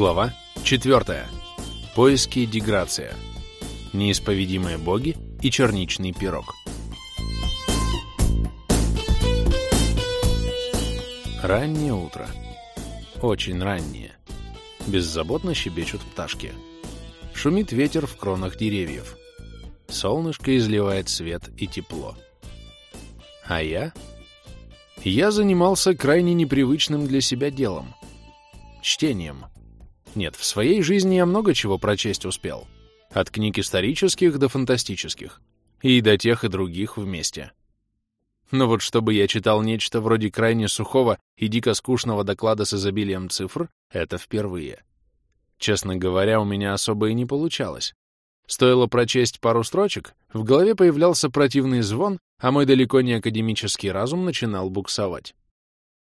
Глава 4. Поиски деграция. Неисповедимые боги и черничный пирог. Раннее утро. Очень раннее. Беззаботно щебечут пташки. Шумит ветер в кронах деревьев. Солнышко изливает свет и тепло. А я? Я занимался крайне непривычным для себя делом. Чтением. Нет, в своей жизни я много чего прочесть успел. От книг исторических до фантастических. И до тех и других вместе. Но вот чтобы я читал нечто вроде крайне сухого и дико скучного доклада с изобилием цифр, это впервые. Честно говоря, у меня особо и не получалось. Стоило прочесть пару строчек, в голове появлялся противный звон, а мой далеко не академический разум начинал буксовать.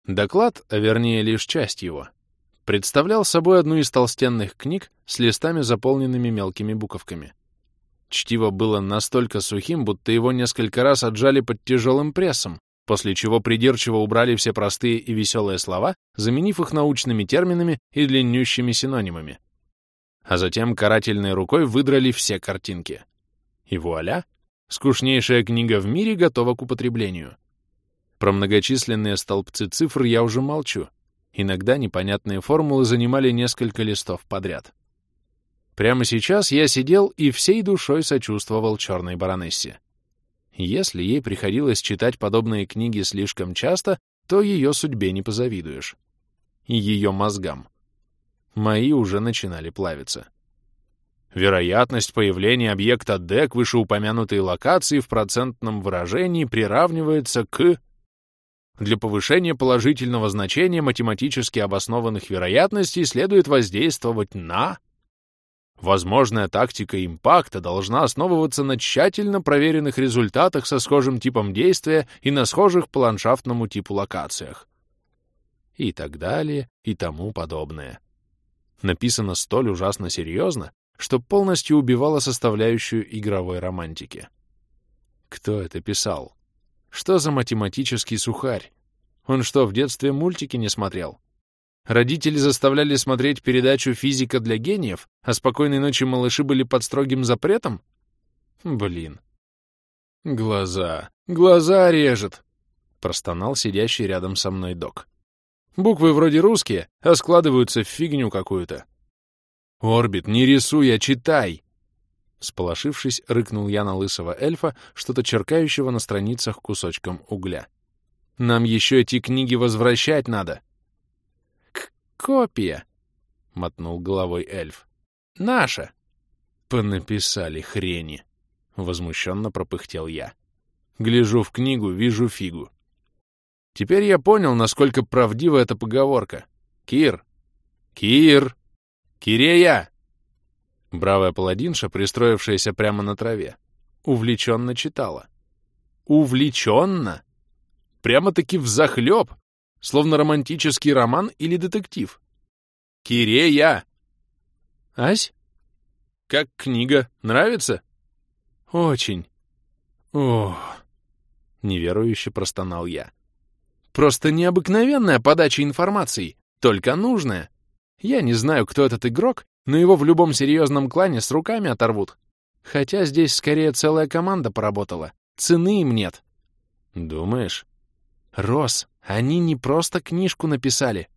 Доклад, а вернее лишь часть его, представлял собой одну из толстенных книг с листами, заполненными мелкими буковками. Чтиво было настолько сухим, будто его несколько раз отжали под тяжелым прессом, после чего придирчиво убрали все простые и веселые слова, заменив их научными терминами и длиннющими синонимами. А затем карательной рукой выдрали все картинки. И вуаля! Скучнейшая книга в мире готова к употреблению. Про многочисленные столбцы цифр я уже молчу. Иногда непонятные формулы занимали несколько листов подряд. Прямо сейчас я сидел и всей душой сочувствовал черной баронессе. Если ей приходилось читать подобные книги слишком часто, то ее судьбе не позавидуешь. И ее мозгам. Мои уже начинали плавиться. Вероятность появления объекта D к вышеупомянутой локации в процентном выражении приравнивается к... Для повышения положительного значения математически обоснованных вероятностей следует воздействовать на... Возможная тактика импакта должна основываться на тщательно проверенных результатах со схожим типом действия и на схожих по ландшафтному типу локациях. И так далее, и тому подобное. Написано столь ужасно серьезно, что полностью убивало составляющую игровой романтики. Кто это писал? Что за математический сухарь? Он что, в детстве мультики не смотрел? Родители заставляли смотреть передачу «Физика для гениев», а «Спокойной ночи, малыши» были под строгим запретом? Блин. Глаза. Глаза режет, — простонал сидящий рядом со мной док. Буквы вроде русские, а складываются в фигню какую-то. «Орбит, не рисуй, а читай!» Сполошившись, рыкнул я на лысого эльфа, что-то черкающего на страницах кусочком угля. «Нам еще эти книги возвращать надо!» «К копия!» — мотнул головой эльф. «Наша!» «Понаписали хрени!» — возмущенно пропыхтел я. «Гляжу в книгу, вижу фигу. Теперь я понял, насколько правдива эта поговорка. Кир! Кир! Кирея!» Бравая паладинша, пристроившаяся прямо на траве, увлеченно читала. Увлеченно? Прямо-таки взахлеб, словно романтический роман или детектив. Кирея! Ась? Как книга? Нравится? Очень. Ох! Неверующе простонал я. Просто необыкновенная подача информации, только нужная. Я не знаю, кто этот игрок, но его в любом серьезном клане с руками оторвут. Хотя здесь скорее целая команда поработала. Цены им нет. Думаешь? Рос, они не просто книжку написали.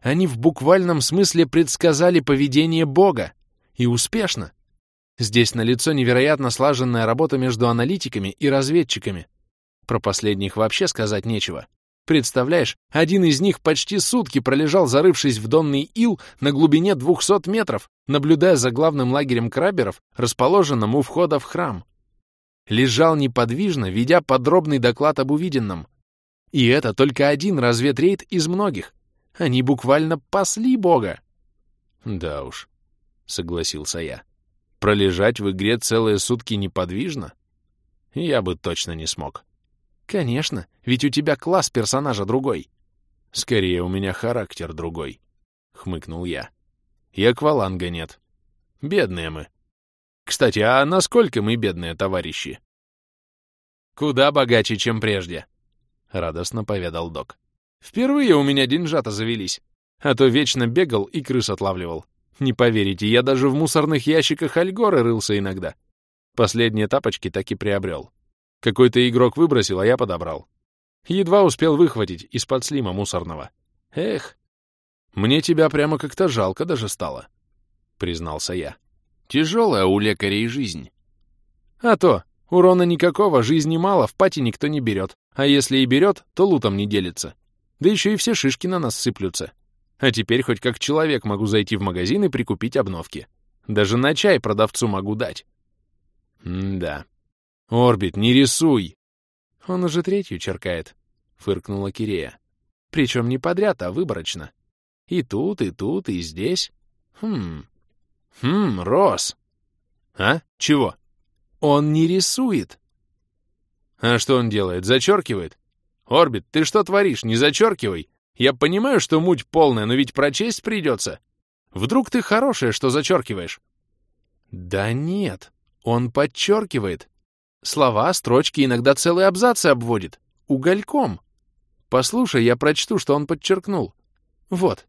Они в буквальном смысле предсказали поведение Бога. И успешно. Здесь налицо невероятно слаженная работа между аналитиками и разведчиками. Про последних вообще сказать нечего. Представляешь, один из них почти сутки пролежал, зарывшись в донный ил на глубине 200 метров, наблюдая за главным лагерем краберов, расположенным у входа в храм. Лежал неподвижно, ведя подробный доклад об увиденном. И это только один разведрейд из многих. Они буквально пасли бога. Да уж, согласился я. Пролежать в игре целые сутки неподвижно? Я бы точно не смог. «Конечно, ведь у тебя класс персонажа другой». «Скорее, у меня характер другой», — хмыкнул я. «И акваланга нет. Бедные мы. Кстати, а насколько мы бедные, товарищи?» «Куда богаче, чем прежде», — радостно поведал док. «Впервые у меня деньжата завелись, а то вечно бегал и крыс отлавливал. Не поверите, я даже в мусорных ящиках Альгоры рылся иногда. Последние тапочки так и приобрел. Какой-то игрок выбросил, а я подобрал. Едва успел выхватить из-под слима мусорного. Эх, мне тебя прямо как-то жалко даже стало, признался я. Тяжелая у лекарей жизнь. А то, урона никакого, жизни мало, в пати никто не берет. А если и берет, то лутом не делится. Да еще и все шишки на нас сыплются. А теперь хоть как человек могу зайти в магазин и прикупить обновки. Даже на чай продавцу могу дать. М-да. Орбит, не рисуй! Он уже третью черкает, — фыркнула Кирея. Причем не подряд, а выборочно. И тут, и тут, и здесь. Хм. Хм, Рос. А? Чего? Он не рисует. А что он делает? Зачеркивает? Орбит, ты что творишь? Не зачеркивай. Я понимаю, что муть полная, но ведь прочесть придется. Вдруг ты хорошая, что зачеркиваешь? Да нет, он подчеркивает. Слова, строчки, иногда целые абзацы обводит. Угольком. Послушай, я прочту, что он подчеркнул. Вот.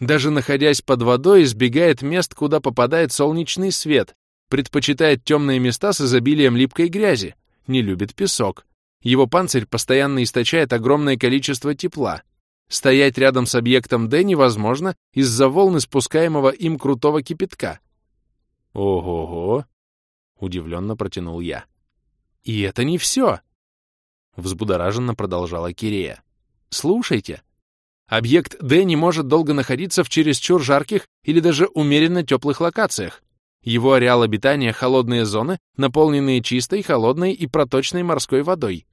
Даже находясь под водой, избегает мест, куда попадает солнечный свет, предпочитает темные места с изобилием липкой грязи, не любит песок. Его панцирь постоянно источает огромное количество тепла. Стоять рядом с объектом D невозможно из-за волны спускаемого им крутого кипятка. «Ого-го!» — удивленно протянул я. «И это не все!» — взбудораженно продолжала Кирея. «Слушайте, объект D не может долго находиться в чересчур жарких или даже умеренно теплых локациях. Его ареал обитания — холодные зоны, наполненные чистой, холодной и проточной морской водой.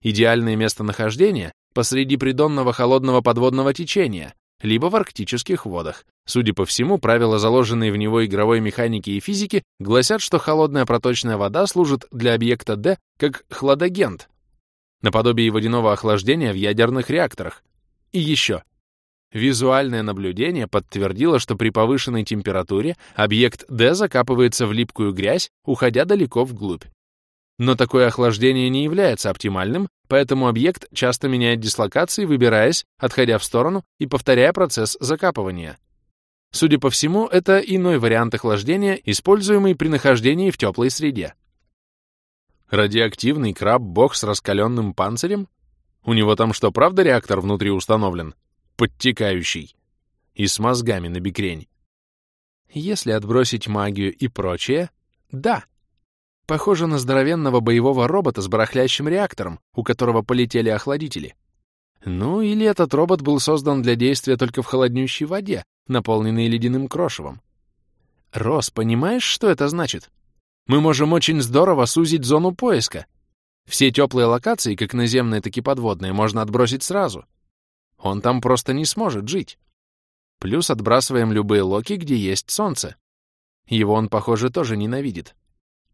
Идеальное местонахождение — посреди придонного холодного подводного течения, либо в арктических водах. Судя по всему, правила, заложенные в него игровой механики и физики, гласят, что холодная проточная вода служит для объекта D как хладагент, наподобие водяного охлаждения в ядерных реакторах. И еще. Визуальное наблюдение подтвердило, что при повышенной температуре объект D закапывается в липкую грязь, уходя далеко вглубь. Но такое охлаждение не является оптимальным, поэтому объект часто меняет дислокации, выбираясь, отходя в сторону и повторяя процесс закапывания. Судя по всему, это иной вариант охлаждения, используемый при нахождении в теплой среде. Радиоактивный краб-бог с раскаленным панцирем? У него там что, правда реактор внутри установлен? Подтекающий. И с мозгами на бикрень. Если отбросить магию и прочее, да. Похоже на здоровенного боевого робота с барахлящим реактором, у которого полетели охладители. Ну, или этот робот был создан для действия только в холоднющей воде, наполненной ледяным крошевом. Рос, понимаешь, что это значит? Мы можем очень здорово сузить зону поиска. Все теплые локации, как наземные, так и подводные, можно отбросить сразу. Он там просто не сможет жить. Плюс отбрасываем любые локи, где есть солнце. Его он, похоже, тоже ненавидит.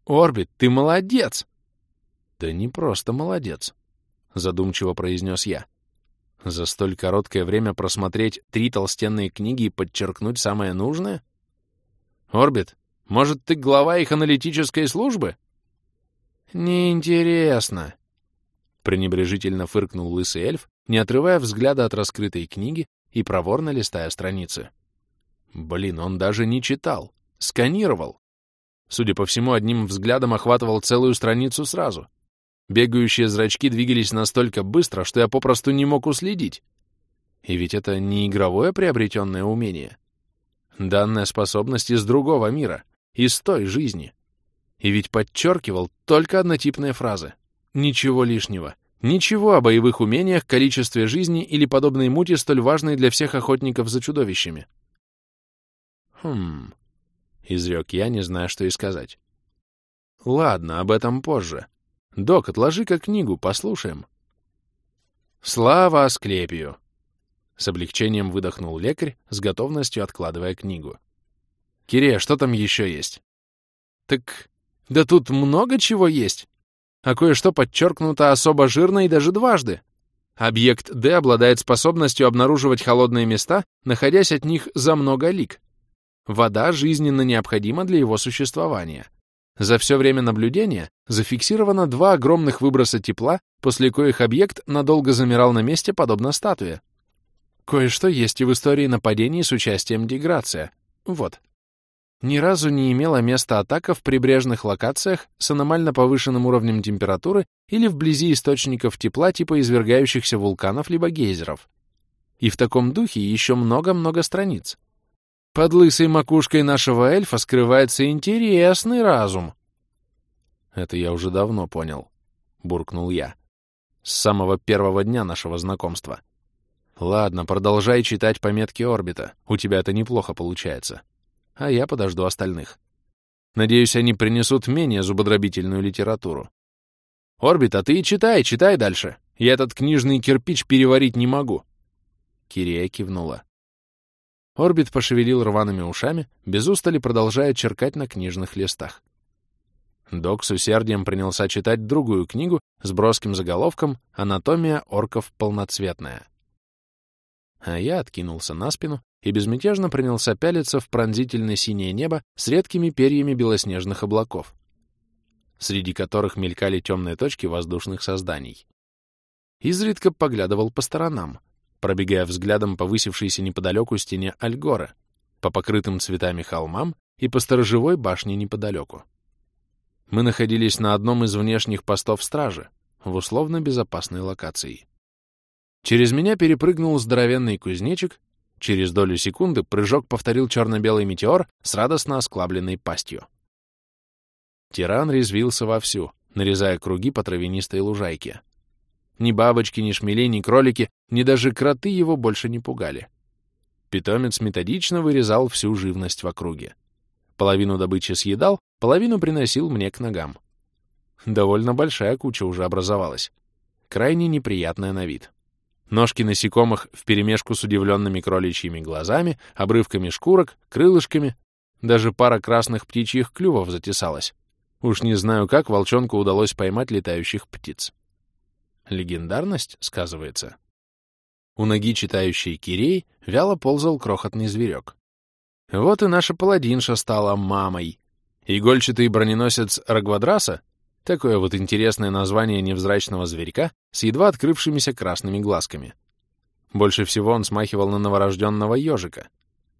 Орбит, ты молодец! Да не просто молодец, задумчиво произнес я. За столь короткое время просмотреть три толстенные книги и подчеркнуть самое нужное? Орбит, может, ты глава их аналитической службы? Неинтересно. Пренебрежительно фыркнул лысый эльф, не отрывая взгляда от раскрытой книги и проворно листая страницы. Блин, он даже не читал, сканировал. Судя по всему, одним взглядом охватывал целую страницу сразу. Бегающие зрачки двигались настолько быстро, что я попросту не мог уследить. И ведь это не игровое приобретенное умение. Данная способность из другого мира, из той жизни. И ведь подчеркивал только однотипные фразы. Ничего лишнего. Ничего о боевых умениях, количестве жизни или подобной мути, столь важной для всех охотников за чудовищами. Хм... — изрек я, не зная, что и сказать. «Ладно, об этом позже. Док, отложи-ка книгу, послушаем». «Слава Асклепию!» С облегчением выдохнул лекарь, с готовностью откладывая книгу. «Кирея, что там еще есть?» «Так... да тут много чего есть. А кое-что подчеркнуто особо жирно и даже дважды. Объект D обладает способностью обнаруживать холодные места, находясь от них за много лик. Вода жизненно необходима для его существования. За все время наблюдения зафиксировано два огромных выброса тепла, после коих объект надолго замирал на месте, подобно статуе. Кое-что есть и в истории нападений с участием деграция. Вот. ни разу не имела места атака в прибрежных локациях с аномально повышенным уровнем температуры или вблизи источников тепла типа извергающихся вулканов либо гейзеров. И в таком духе еще много-много страниц. Под лысой макушкой нашего эльфа скрывается интересный разум. Это я уже давно понял, буркнул я. С самого первого дня нашего знакомства. Ладно, продолжай читать пометки орбита. У тебя это неплохо получается. А я подожду остальных. Надеюсь, они принесут менее зубодробительную литературу. Орбит, а ты читай, читай дальше. Я этот книжный кирпич переварить не могу. Кирия кивнула. Орбит пошевелил рваными ушами, без устали продолжая черкать на книжных листах. Док с усердием принялся читать другую книгу с броским заголовком «Анатомия орков полноцветная». А я откинулся на спину и безмятежно принялся пялиться в пронзительное синее небо с редкими перьями белоснежных облаков, среди которых мелькали темные точки воздушных созданий. Изредка поглядывал по сторонам, пробегая взглядом по высевшейся неподалеку стене Альгора, по покрытым цветами холмам и по сторожевой башне неподалеку. Мы находились на одном из внешних постов стражи, в условно безопасной локации. Через меня перепрыгнул здоровенный кузнечик, через долю секунды прыжок повторил черно-белый метеор с радостно осклабленной пастью. Тиран резвился вовсю, нарезая круги по травянистой лужайке. Ни бабочки, ни шмели, ни кролики, ни даже кроты его больше не пугали. Питомец методично вырезал всю живность в округе. Половину добычи съедал, половину приносил мне к ногам. Довольно большая куча уже образовалась. Крайне неприятная на вид. Ножки насекомых вперемешку с удивленными кроличьими глазами, обрывками шкурок, крылышками. Даже пара красных птичьих клювов затесалась. Уж не знаю, как волчонку удалось поймать летающих птиц. Легендарность, сказывается. У ноги читающей Кирей вяло ползал крохотный зверек. Вот и наша паладинша стала мамой. Игольчатый броненосец Рогвадраса Такое вот интересное название невзрачного зверька с едва открывшимися красными глазками. Больше всего он смахивал на новорожденного ежика.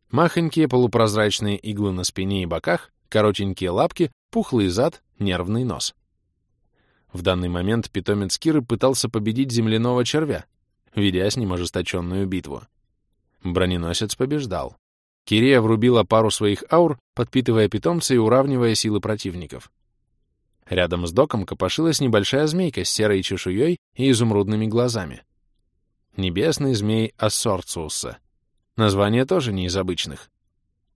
Махонькие полупрозрачные иглы на спине и боках, коротенькие лапки, пухлый зад, нервный нос. В данный момент питомец Киры пытался победить земляного червя, ведя с ним ожесточенную битву. Броненосец побеждал. Кирия врубила пару своих аур, подпитывая питомца и уравнивая силы противников. Рядом с доком копошилась небольшая змейка с серой чешуей и изумрудными глазами. Небесный змей Ассорциуса. Название тоже не из обычных.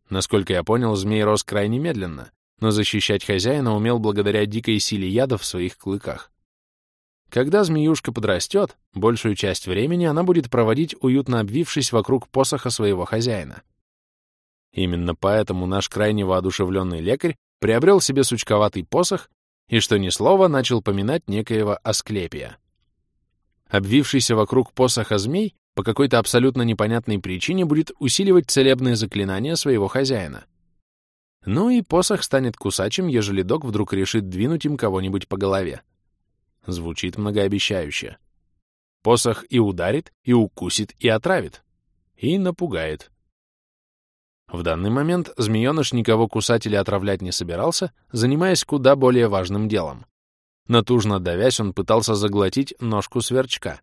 Насколько я понял, змей рос крайне медленно, но защищать хозяина умел благодаря дикой силе яда в своих клыках. Когда змеюшка подрастет, большую часть времени она будет проводить, уютно обвившись вокруг посоха своего хозяина. Именно поэтому наш крайне воодушевленный лекарь приобрел себе сучковатый посох и, что ни слова, начал поминать некоего Асклепия. Обвившийся вокруг посоха змей по какой-то абсолютно непонятной причине будет усиливать целебные заклинания своего хозяина. Ну и посох станет кусачим, ежели док вдруг решит двинуть им кого-нибудь по голове. Звучит многообещающе. Посох и ударит, и укусит, и отравит. И напугает. В данный момент змееныш никого кусать или отравлять не собирался, занимаясь куда более важным делом. Натужно давясь, он пытался заглотить ножку сверчка.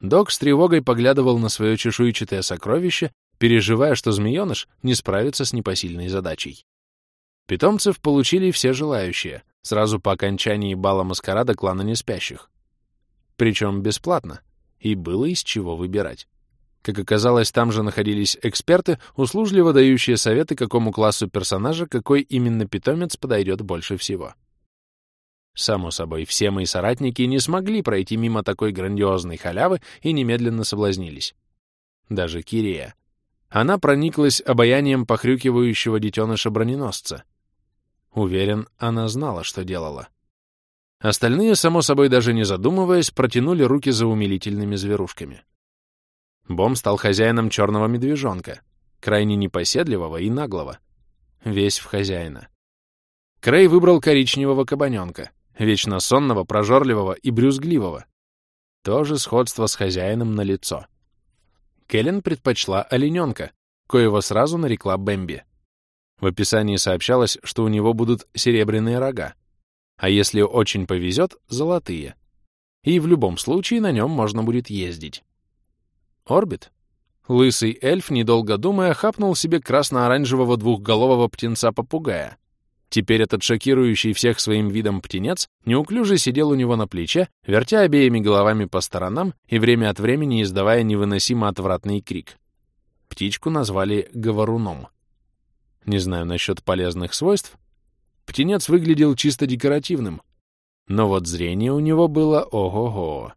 Док с тревогой поглядывал на свое чешуйчатое сокровище, переживая, что змееныш не справится с непосильной задачей. Питомцев получили все желающие, сразу по окончании бала маскарада клана неспящих. Причем бесплатно, и было из чего выбирать. Как оказалось, там же находились эксперты, услужливо дающие советы, какому классу персонажа какой именно питомец подойдет больше всего. Само собой, все мои соратники не смогли пройти мимо такой грандиозной халявы и немедленно соблазнились. Даже Кирия. Она прониклась обаянием похрюкивающего детеныша-броненосца. Уверен, она знала, что делала. Остальные, само собой, даже не задумываясь, протянули руки за умилительными зверушками. Бом стал хозяином черного медвежонка, крайне непоседливого и наглого. Весь в хозяина. Крей выбрал коричневого кабаненка, вечно сонного, прожорливого и брюзгливого. Тоже сходство с хозяином на лицо. Кэлен предпочла олененка, коего сразу нарекла Бэмби. В описании сообщалось, что у него будут серебряные рога, а если очень повезет — золотые. И в любом случае на нем можно будет ездить. Орбит? Лысый эльф, недолго думая, хапнул себе красно-оранжевого двухголового птенца-попугая. Теперь этот шокирующий всех своим видом птенец неуклюже сидел у него на плече, вертя обеими головами по сторонам и время от времени издавая невыносимо отвратный крик. Птичку назвали говоруном. Не знаю насчет полезных свойств. Птенец выглядел чисто декоративным, но вот зрение у него было ого-го.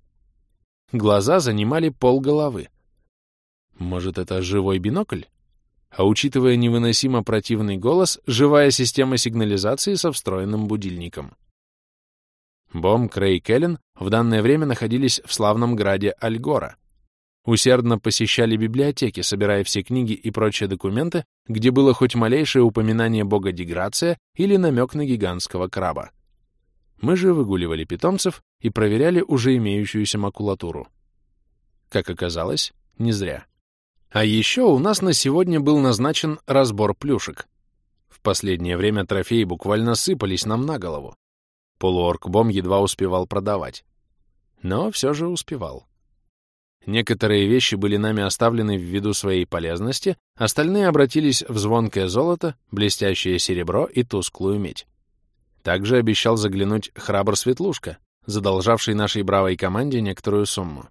Глаза занимали пол головы. Может, это живой бинокль? А учитывая невыносимо противный голос, живая система сигнализации со встроенным будильником. Бом, Крей и Келлен в данное время находились в славном граде Альгора. Усердно посещали библиотеки, собирая все книги и прочие документы, где было хоть малейшее упоминание бога Деграция или намек на гигантского краба. Мы же выгуливали питомцев и проверяли уже имеющуюся макулатуру. Как оказалось, не зря. А еще у нас на сегодня был назначен разбор плюшек. В последнее время трофеи буквально сыпались нам на голову. Полуорк-бом едва успевал продавать. Но все же успевал. Некоторые вещи были нами оставлены ввиду своей полезности, остальные обратились в звонкое золото, блестящее серебро и тусклую медь. Также обещал заглянуть храбр Светлушка, задолжавший нашей бравой команде некоторую сумму.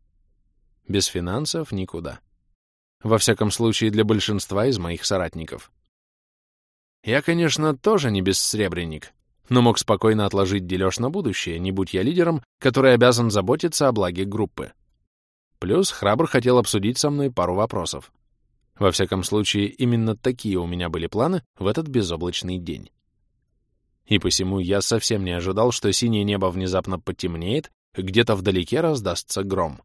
Без финансов никуда. Во всяком случае, для большинства из моих соратников. Я, конечно, тоже не бессребренник, но мог спокойно отложить дележ на будущее, не будь я лидером, который обязан заботиться о благе группы. Плюс Храбр хотел обсудить со мной пару вопросов. Во всяком случае, именно такие у меня были планы в этот безоблачный день. И посему я совсем не ожидал, что синее небо внезапно потемнеет, где-то вдалеке раздастся гром.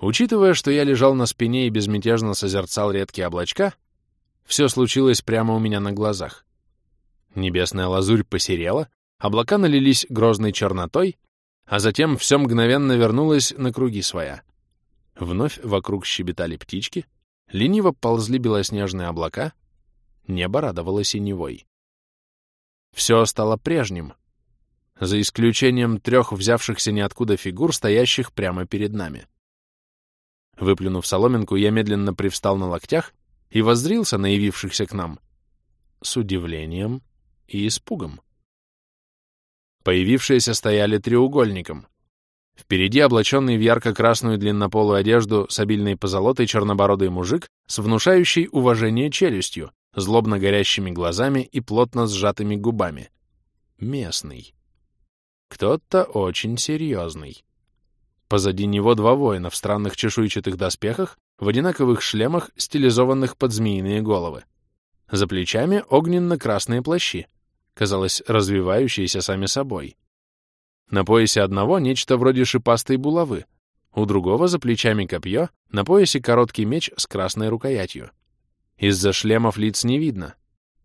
Учитывая, что я лежал на спине и безмятежно созерцал редкие облачка, все случилось прямо у меня на глазах. Небесная лазурь посерела, облака налились грозной чернотой, а затем все мгновенно вернулось на круги своя. Вновь вокруг щебетали птички, лениво ползли белоснежные облака, небо радовало синевой. Все стало прежним, за исключением трех взявшихся ниоткуда фигур, стоящих прямо перед нами. Выплюнув соломинку, я медленно привстал на локтях и воззрился на явившихся к нам с удивлением и испугом. Появившиеся стояли треугольником. Впереди облаченный в ярко-красную длиннополую одежду с обильной позолотой чернобородый мужик с внушающей уважение челюстью, злобно горящими глазами и плотно сжатыми губами. Местный. Кто-то очень серьезный. Позади него два воина в странных чешуйчатых доспехах, в одинаковых шлемах, стилизованных под змеиные головы. За плечами огненно-красные плащи, казалось, развивающиеся сами собой. На поясе одного нечто вроде шипастой булавы, у другого за плечами копье, на поясе короткий меч с красной рукоятью. Из-за шлемов лиц не видно,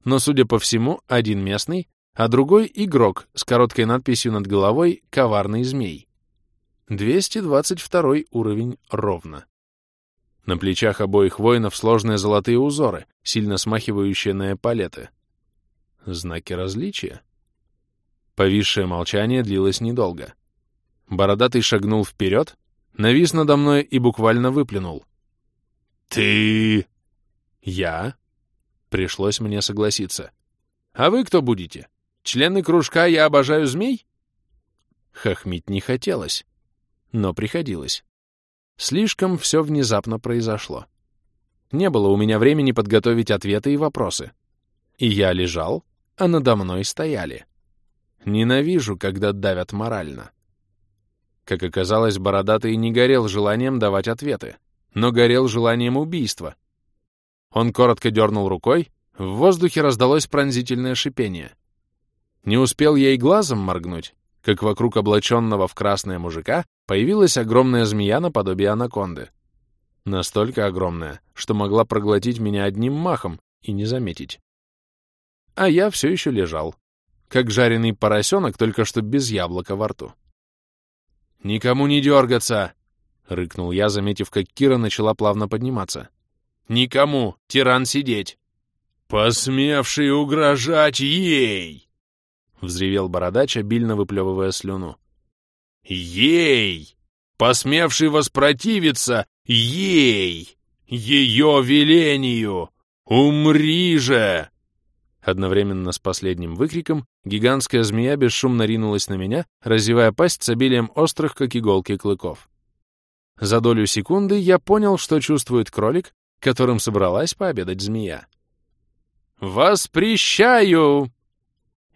но, судя по всему, один местный, а другой — игрок с короткой надписью над головой «Коварный змей». 222 уровень ровно. На плечах обоих воинов сложные золотые узоры, сильно смахивающие на эполеты. Знаки различия? Повисшее молчание длилось недолго. Бородатый шагнул вперед, навис надо мной и буквально выплюнул. «Ты...» «Я?» Пришлось мне согласиться. «А вы кто будете? Члены кружка «Я обожаю змей»?» Хохмить не хотелось но приходилось. Слишком все внезапно произошло. Не было у меня времени подготовить ответы и вопросы. И я лежал, а надо мной стояли. Ненавижу, когда давят морально. Как оказалось, Бородатый не горел желанием давать ответы, но горел желанием убийства. Он коротко дернул рукой, в воздухе раздалось пронзительное шипение. Не успел я и глазом моргнуть, как вокруг облаченного в красное мужика появилась огромная змея наподобие анаконды. Настолько огромная, что могла проглотить меня одним махом и не заметить. А я все еще лежал, как жареный поросенок, только что без яблока во рту. «Никому не дергаться!» — рыкнул я, заметив, как Кира начала плавно подниматься. «Никому! Тиран сидеть!» посмевший угрожать ей!» — взревел бородач, обильно выплевывая слюну. «Ей! Посмевший воспротивиться ей! Ее велению! Умри же!» Одновременно с последним выкриком гигантская змея бесшумно ринулась на меня, разевая пасть с обилием острых, как иголки, клыков. За долю секунды я понял, что чувствует кролик, которым собралась пообедать змея. «Воспрещаю!»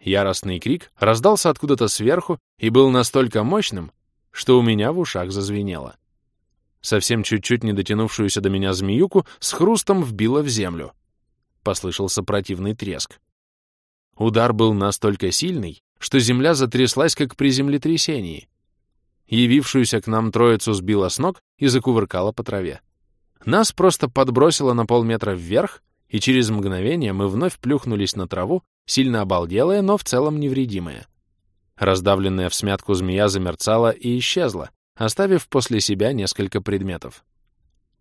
Яростный крик раздался откуда-то сверху и был настолько мощным, что у меня в ушах зазвенело. Совсем чуть-чуть не дотянувшуюся до меня змеюку с хрустом вбило в землю. Послышался противный треск. Удар был настолько сильный, что земля затряслась, как при землетрясении. Явившуюся к нам троицу сбила с ног и закувыркала по траве. Нас просто подбросило на полметра вверх, и через мгновение мы вновь плюхнулись на траву, сильно обалделая, но в целом невредимая. Раздавленная в смятку змея замерцала и исчезла, оставив после себя несколько предметов.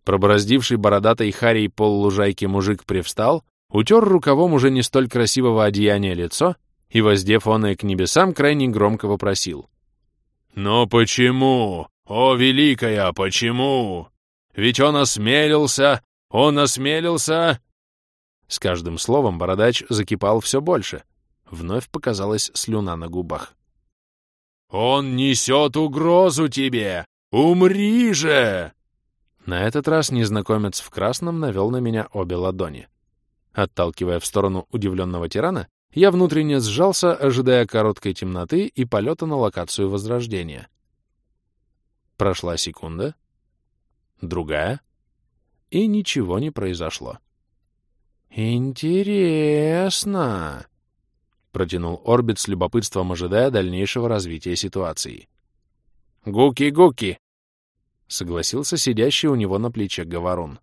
Пробороздивший бородатой харей пол лужайки мужик привстал, утер рукавом уже не столь красивого одеяния лицо и, воздев оное к небесам, крайне громко вопросил. «Но почему? О, великая, почему? Ведь он осмелился, он осмелился...» С каждым словом бородач закипал все больше. Вновь показалась слюна на губах. «Он несет угрозу тебе! Умри же!» На этот раз незнакомец в красном навел на меня обе ладони. Отталкивая в сторону удивленного тирана, я внутренне сжался, ожидая короткой темноты и полета на локацию Возрождения. Прошла секунда, другая, и ничего не произошло. «Интересно!» протянул Орбит с любопытством, ожидая дальнейшего развития ситуации. «Гуки-гуки!» — согласился сидящий у него на плече Говорун.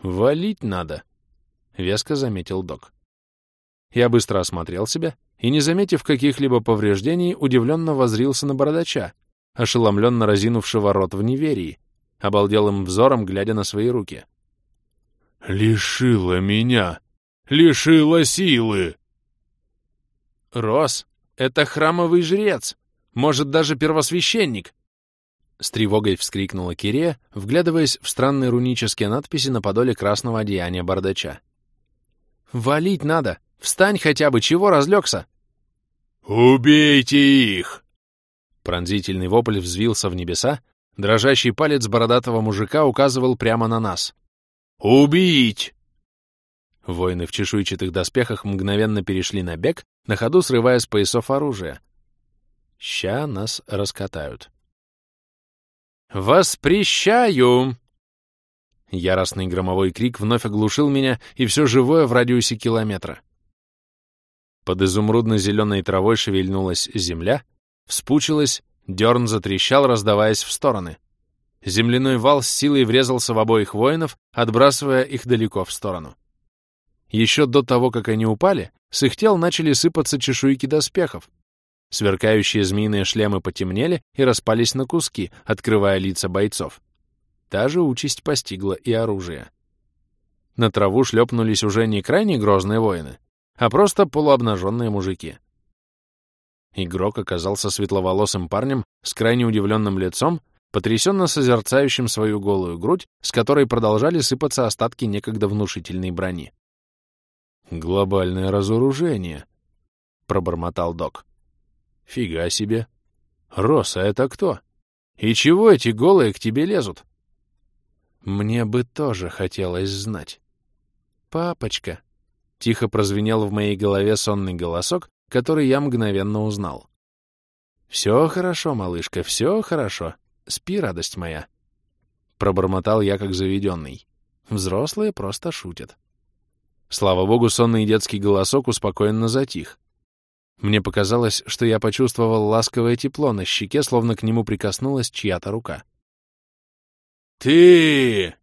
«Валить надо», — веско заметил док. Я быстро осмотрел себя и, не заметив каких-либо повреждений, удивленно возрился на бородача, ошеломленно разинувшего рот в неверии, обалделым взором глядя на свои руки. «Лишила меня! Лишила силы!» «Рос, это храмовый жрец! Может, даже первосвященник!» С тревогой вскрикнула Кирея, вглядываясь в странные рунические надписи на подоле красного одеяния бардача. «Валить надо! Встань хотя бы! Чего разлегся?» «Убейте их!» Пронзительный вопль взвился в небеса, дрожащий палец бородатого мужика указывал прямо на нас. «Убить!» Воины в чешуйчатых доспехах мгновенно перешли на бег, на ходу срывая с поясов оружие. Ща нас раскатают. «Воспрещаю!» Яростный громовой крик вновь оглушил меня и все живое в радиусе километра. Под изумрудно-зеленой травой шевельнулась земля, вспучилась, дерн затрещал, раздаваясь в стороны. Земляной вал с силой врезался в обоих воинов, отбрасывая их далеко в сторону. Еще до того, как они упали, с их тел начали сыпаться чешуйки доспехов. Сверкающие змеиные шлемы потемнели и распались на куски, открывая лица бойцов. Та же участь постигла и оружие. На траву шлепнулись уже не крайне грозные воины, а просто полуобнаженные мужики. Игрок оказался светловолосым парнем с крайне удивленным лицом, потрясенно созерцающим свою голую грудь, с которой продолжали сыпаться остатки некогда внушительной брони. «Глобальное разоружение», — пробормотал док. «Фига себе! Роса, это кто? И чего эти голые к тебе лезут?» «Мне бы тоже хотелось знать». «Папочка», — тихо прозвенел в моей голове сонный голосок, который я мгновенно узнал. «Все хорошо, малышка, все хорошо. Спи, радость моя». Пробормотал я, как заведенный. Взрослые просто шутят. Слава богу, сонный детский голосок успокоенно затих. Мне показалось, что я почувствовал ласковое тепло на щеке, словно к нему прикоснулась чья-то рука. «Ты!»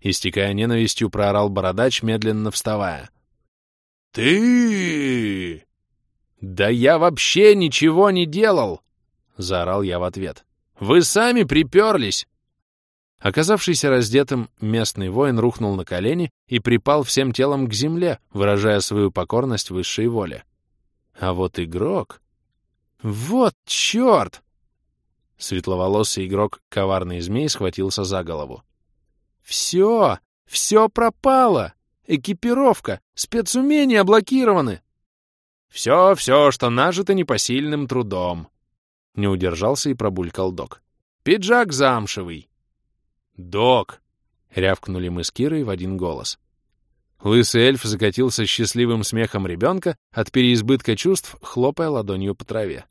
Истекая ненавистью, проорал бородач, медленно вставая. «Ты!» «Да я вообще ничего не делал!» — заорал я в ответ. «Вы сами приперлись!» Оказавшийся раздетым, местный воин рухнул на колени и припал всем телом к земле, выражая свою покорность высшей воле. А вот игрок... Вот черт! Светловолосый игрок коварный змей схватился за голову. «Все! Все пропало! Экипировка! Спецумения блокированы!» «Все, все, что нажито непосильным трудом!» Не удержался и пробулькал док. «Пиджак замшевый!» «Док!» — рявкнули мы с Кирой в один голос. Лысый эльф закатился счастливым смехом ребенка от переизбытка чувств, хлопая ладонью по траве.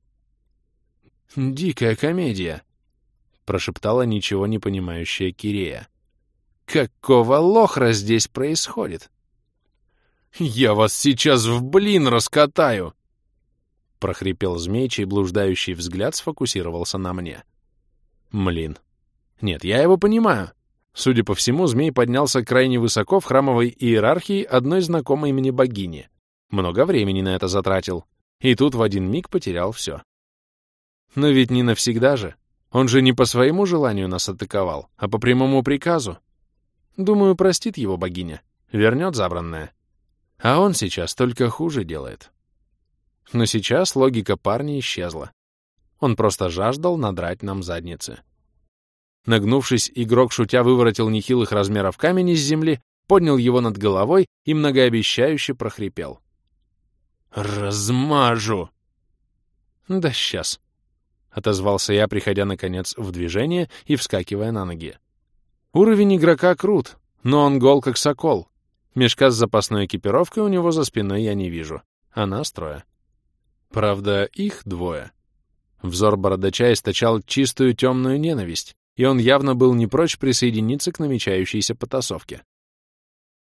«Дикая комедия!» — прошептала ничего не понимающая Кирея. «Какого лохра здесь происходит?» «Я вас сейчас в блин раскатаю!» — прохрипел змей, чей блуждающий взгляд сфокусировался на мне. «Млин, нет, я его понимаю. Судя по всему, змей поднялся крайне высоко в храмовой иерархии одной знакомой мне богини. Много времени на это затратил. И тут в один миг потерял все. Но ведь не навсегда же. Он же не по своему желанию нас атаковал, а по прямому приказу. Думаю, простит его богиня, вернет забранное. А он сейчас только хуже делает. Но сейчас логика парня исчезла. Он просто жаждал надрать нам задницы. Нагнувшись, игрок шутя выворотил нехилых размеров камень из земли, поднял его над головой и многообещающе прохрипел. «Размажу!» «Да сейчас», — отозвался я, приходя, наконец, в движение и вскакивая на ноги. Уровень игрока крут, но он гол как сокол. Мешка с запасной экипировкой у него за спиной я не вижу, а нас трое. Правда, их двое. Взор бородача источал чистую темную ненависть, и он явно был не прочь присоединиться к намечающейся потасовке.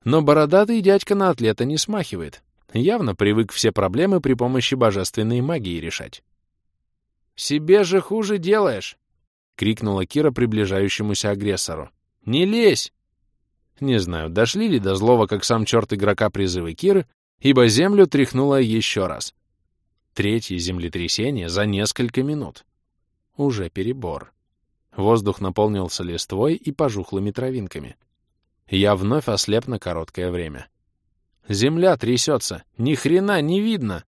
Но бородатый дядька на атлета не смахивает, явно привык все проблемы при помощи божественной магии решать. «Себе же хуже делаешь!» — крикнула Кира приближающемуся агрессору. «Не лезь!» Не знаю, дошли ли до злого, как сам черт игрока призывы Киры, ибо землю тряхнуло еще раз. Третье землетрясение за несколько минут. Уже перебор. Воздух наполнился листвой и пожухлыми травинками. Я вновь ослеп на короткое время. Земля трясется, ни хрена не видно.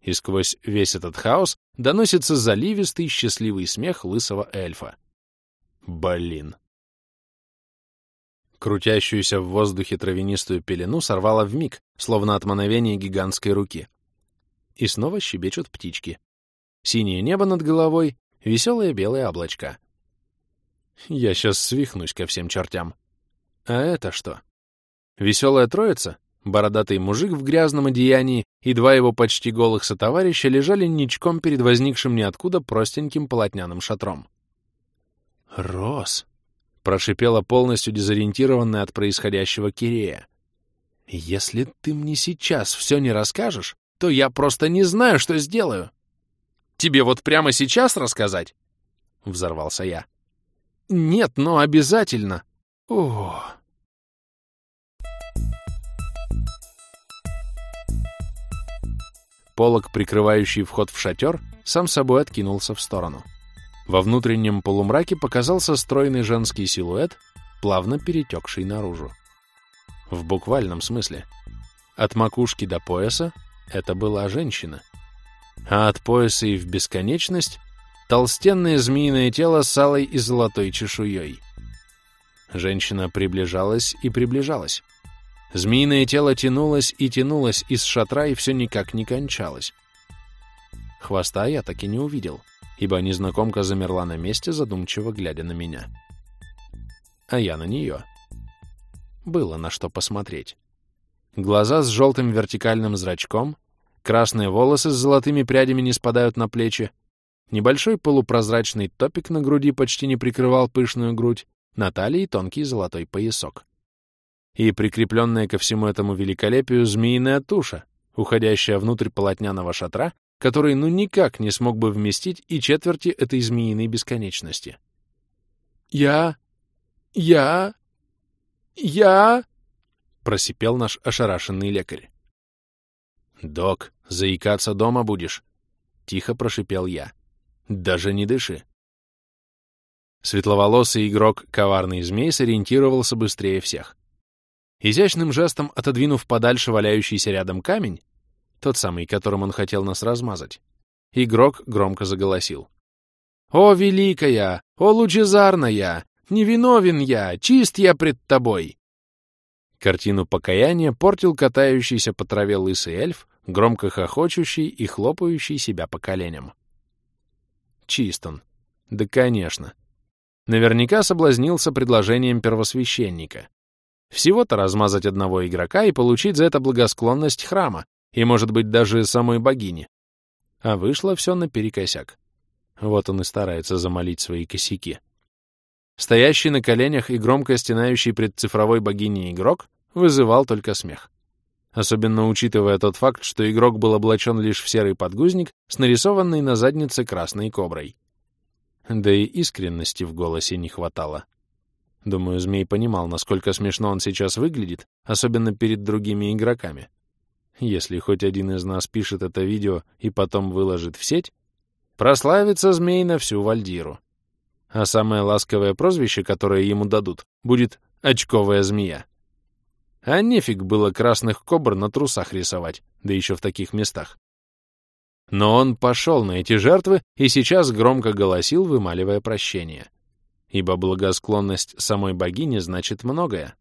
И сквозь весь этот хаос доносится заливистый счастливый смех лысого эльфа. Блин. Крутящуюся в воздухе травянистую пелену сорвало вмиг, словно от мановения гигантской руки. И снова щебечут птички. Синее небо над головой, веселые белые облачка. Я сейчас свихнусь ко всем чертям. А это что? Веселая троица, бородатый мужик в грязном одеянии и два его почти голых сотоварища лежали ничком перед возникшим ниоткуда простеньким полотняным шатром. «Рос!» — прошипела полностью дезориентированная от происходящего Кирея. «Если ты мне сейчас все не расскажешь, то я просто не знаю, что сделаю». «Тебе вот прямо сейчас рассказать?» — взорвался я. Нет, но обязательно. О. Полок, прикрывающий вход в шатер, сам собой откинулся в сторону. Во внутреннем полумраке показался стройный женский силуэт, плавно перетекший наружу. В буквальном смысле. От макушки до пояса это была женщина. А от пояса и в бесконечность толстенное змеиное тело с алой и золотой чешуей. Женщина приближалась и приближалась. Змеиное тело тянулось и тянулось из шатра и все никак не кончалось. Хвоста я так и не увидел, ибо незнакомка замерла на месте, задумчиво глядя на меня. А я на нее. Было на что посмотреть. Глаза с желтым вертикальным зрачком, красные волосы с золотыми прядями не спадают на плечи, Небольшой полупрозрачный топик на груди почти не прикрывал пышную грудь, на талии тонкий золотой поясок. И прикрепленная ко всему этому великолепию змеиная туша, уходящая внутрь полотняного шатра, который ну никак не смог бы вместить и четверти этой змеиной бесконечности. «Я... я... я...» — просипел наш ошарашенный лекарь. «Док, заикаться дома будешь?» — тихо прошипел я. Даже не дыши. Светловолосый игрок «Коварный змей» сориентировался быстрее всех. Изящным жестом отодвинув подальше валяющийся рядом камень, тот самый, которым он хотел нас размазать, игрок громко заголосил. «О, великая! О, лучезарная! Невиновен я! Чист я пред тобой!» Картину покаяния портил катающийся по траве лысый эльф, громко хохочущий и хлопающий себя по коленям. Чист он. Да, конечно. Наверняка соблазнился предложением первосвященника. Всего-то размазать одного игрока и получить за это благосклонность храма, и, может быть, даже самой богини. А вышло все наперекосяк. Вот он и старается замолить свои косяки. Стоящий на коленях и громко стенающий пред цифровой богиней игрок вызывал только смех. Особенно учитывая тот факт, что игрок был облачен лишь в серый подгузник с нарисованной на заднице красной коброй. Да и искренности в голосе не хватало. Думаю, змей понимал, насколько смешно он сейчас выглядит, особенно перед другими игроками. Если хоть один из нас пишет это видео и потом выложит в сеть, прославится змей на всю Вальдиру а самое ласковое прозвище, которое ему дадут, будет «очковая змея». А нефиг было красных кобр на трусах рисовать, да еще в таких местах. Но он пошел на эти жертвы и сейчас громко голосил, вымаливая прощение. Ибо благосклонность самой богини значит многое.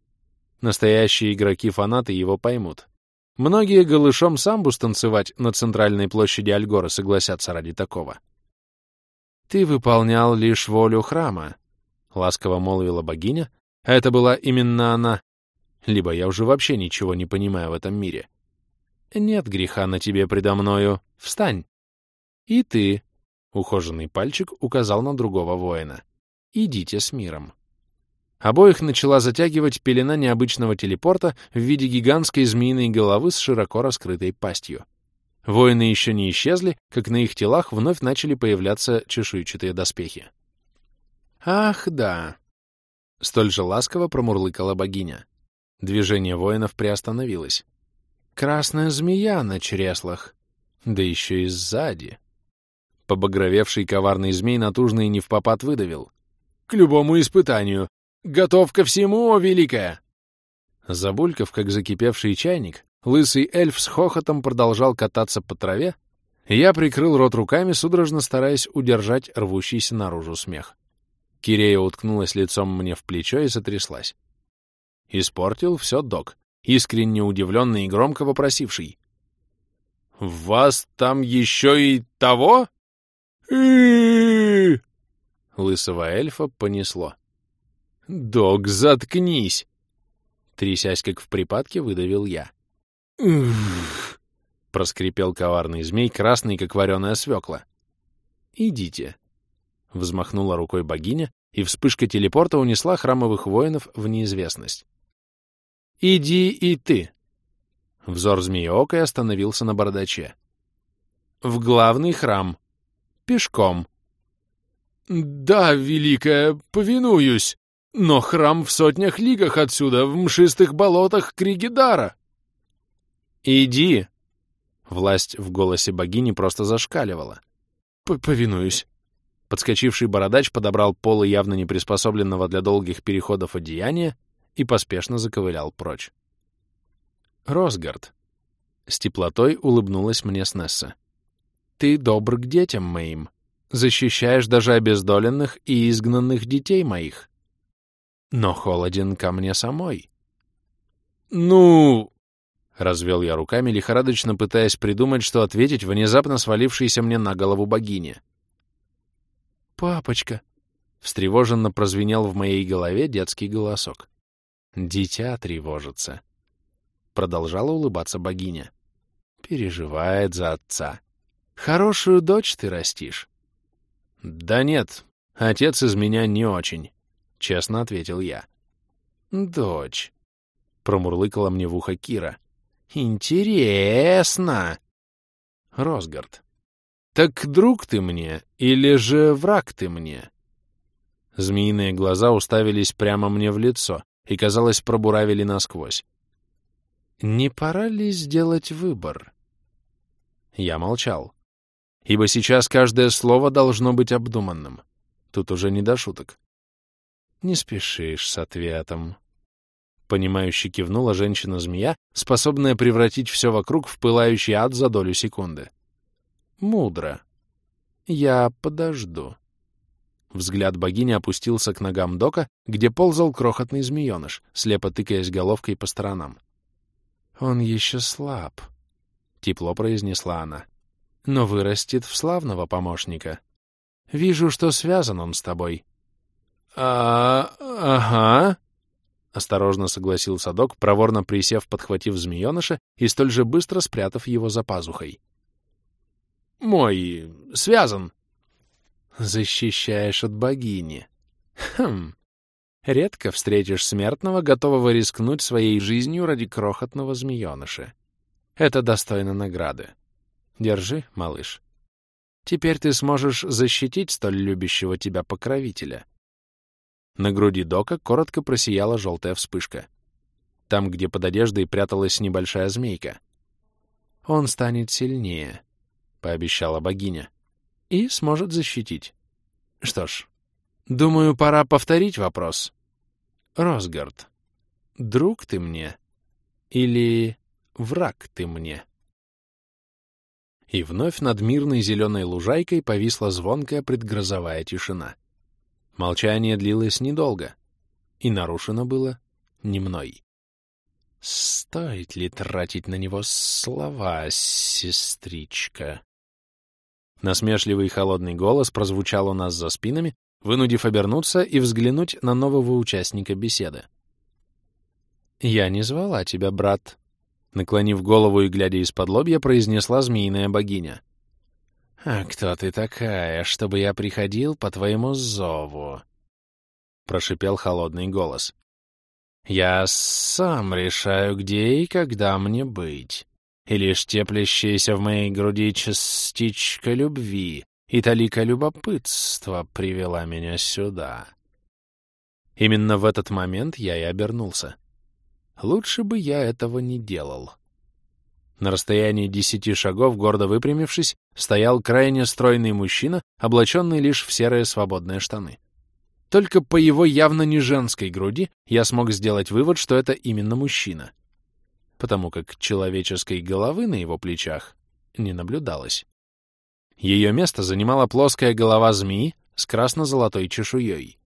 Настоящие игроки-фанаты его поймут. Многие голышом самбу станцевать на центральной площади Альгора согласятся ради такого. «Ты выполнял лишь волю храма», — ласково молвила богиня, это была именно она. Либо я уже вообще ничего не понимаю в этом мире. «Нет греха на тебе предо мною. Встань!» «И ты», — ухоженный пальчик указал на другого воина, — «идите с миром». Обоих начала затягивать пелена необычного телепорта в виде гигантской змеиной головы с широко раскрытой пастью. Воины еще не исчезли, как на их телах вновь начали появляться чешуйчатые доспехи. «Ах, да!» — столь же ласково промурлыкала богиня. Движение воинов приостановилось. «Красная змея на чреслах! Да еще и сзади!» Побагровевший коварный змей натужно и невпопад выдавил. «К любому испытанию! Готов ко всему, о великая!» Забульков, как закипевший чайник, Лысый эльф с хохотом продолжал кататься по траве, и я прикрыл рот руками, судорожно стараясь удержать рвущийся наружу смех. Кирея уткнулась лицом мне в плечо и затряслась. Испортил все док, искренне удивленный и громко вопросивший. «Вас там еще и того?» Лысого эльфа понесло. «Док, заткнись!» Трясясь как в припадке, выдавил я. «Ух!» — проскрипел коварный змей, красный, как вареная свекла. «Идите!» — взмахнула рукой богиня, и вспышка телепорта унесла храмовых воинов в неизвестность. «Иди и ты!» Взор змееокой остановился на бардаче. «В главный храм. Пешком». «Да, Великая, повинуюсь, но храм в сотнях лигах отсюда, в мшистых болотах Кригидара». «Иди!» Власть в голосе богини просто зашкаливала. «Повинуюсь». Подскочивший бородач подобрал полы явно не приспособленного для долгих переходов одеяния и поспешно заковылял прочь. «Росгард», — с теплотой улыбнулась мне Снесса, — «ты добр к детям моим, защищаешь даже обездоленных и изгнанных детей моих, но холоден ко мне самой». «Ну...» Развел я руками, лихорадочно пытаясь придумать, что ответить внезапно свалившейся мне на голову богине. «Папочка!» — встревоженно прозвенел в моей голове детский голосок. «Дитя тревожится!» — продолжала улыбаться богиня. «Переживает за отца. Хорошую дочь ты растишь». «Да нет, отец из меня не очень», — честно ответил я. «Дочь», — промурлыкала мне в ухо Кира. Интересно. Росгард. Так друг ты мне или же враг ты мне? Змеиные глаза уставились прямо мне в лицо и, казалось, пробуравили насквозь. Не пора ли сделать выбор? Я молчал, ибо сейчас каждое слово должно быть обдуманным. Тут уже не до шуток. не спешишь с ответом. Понимающе кивнула женщина-змея, способная превратить все вокруг в пылающий ад за долю секунды. Мудро. Я подожду. Взгляд богини опустился к ногам Дока, где ползал крохотный змееныш, слепо тыкаясь головкой по сторонам. «Он еще слаб», — тепло произнесла она, — «но вырастет в славного помощника. Вижу, что связан он с тобой». «А... ага», — осторожно согласился док, проворно присев, подхватив змееныша и столь же быстро спрятав его за пазухой. «Мой... связан». «Защищаешь от богини». «Хм... Редко встретишь смертного, готового рискнуть своей жизнью ради крохотного змееныша. Это достойно награды. Держи, малыш. Теперь ты сможешь защитить столь любящего тебя покровителя». На груди Дока коротко просияла желтая вспышка. Там, где под одеждой пряталась небольшая змейка. «Он станет сильнее», — пообещала богиня, — «и сможет защитить. Что ж, думаю, пора повторить вопрос. Росгард, друг ты мне или враг ты мне?» И вновь над мирной зеленой лужайкой повисла звонкая предгрозовая тишина. Молчание длилось недолго, и нарушено было не мной. Стоит ли тратить на него слова, сестричка? Насмешливый холодный голос прозвучал у нас за спинами, вынудив обернуться и взглянуть на нового участника беседы. «Я не звала тебя, брат», — наклонив голову и глядя из-под лобья, произнесла змеиная богиня. «А кто ты такая, чтобы я приходил по твоему зову?» — прошипел холодный голос. «Я сам решаю, где и когда мне быть, и лишь теплящаяся в моей груди частичка любви и талика любопытства привела меня сюда». Именно в этот момент я и обернулся. Лучше бы я этого не делал. На расстоянии десяти шагов, гордо выпрямившись, стоял крайне стройный мужчина, облаченный лишь в серые свободные штаны. Только по его явно не женской груди я смог сделать вывод, что это именно мужчина, потому как человеческой головы на его плечах не наблюдалось. Ее место занимала плоская голова змеи с красно-золотой чешуей.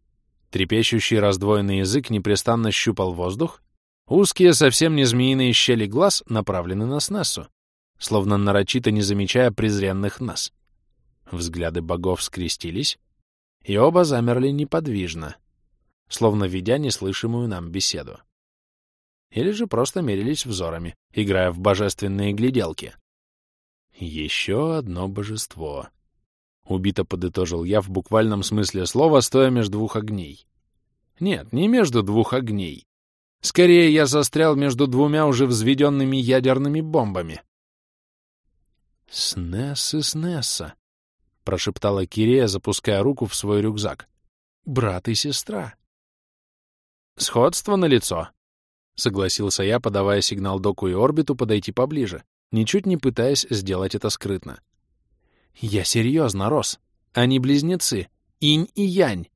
Трепещущий раздвоенный язык непрестанно щупал воздух, Узкие, совсем не змеиные щели глаз направлены на Снессу, словно нарочито не замечая презренных нас. Взгляды богов скрестились, и оба замерли неподвижно, словно ведя неслышимую нам беседу. Или же просто мерились взорами, играя в божественные гляделки. Еще одно божество. Убито подытожил я в буквальном смысле слова, стоя между двух огней. Нет, не между двух огней, Скорее, я застрял между двумя уже взведенными ядерными бомбами. «Снесс и Снесса», — прошептала Кирея, запуская руку в свой рюкзак. «Брат и сестра». «Сходство на лицо, согласился я, подавая сигнал доку и орбиту подойти поближе, ничуть не пытаясь сделать это скрытно. «Я серьезно, Рос. Они близнецы. Инь и Янь.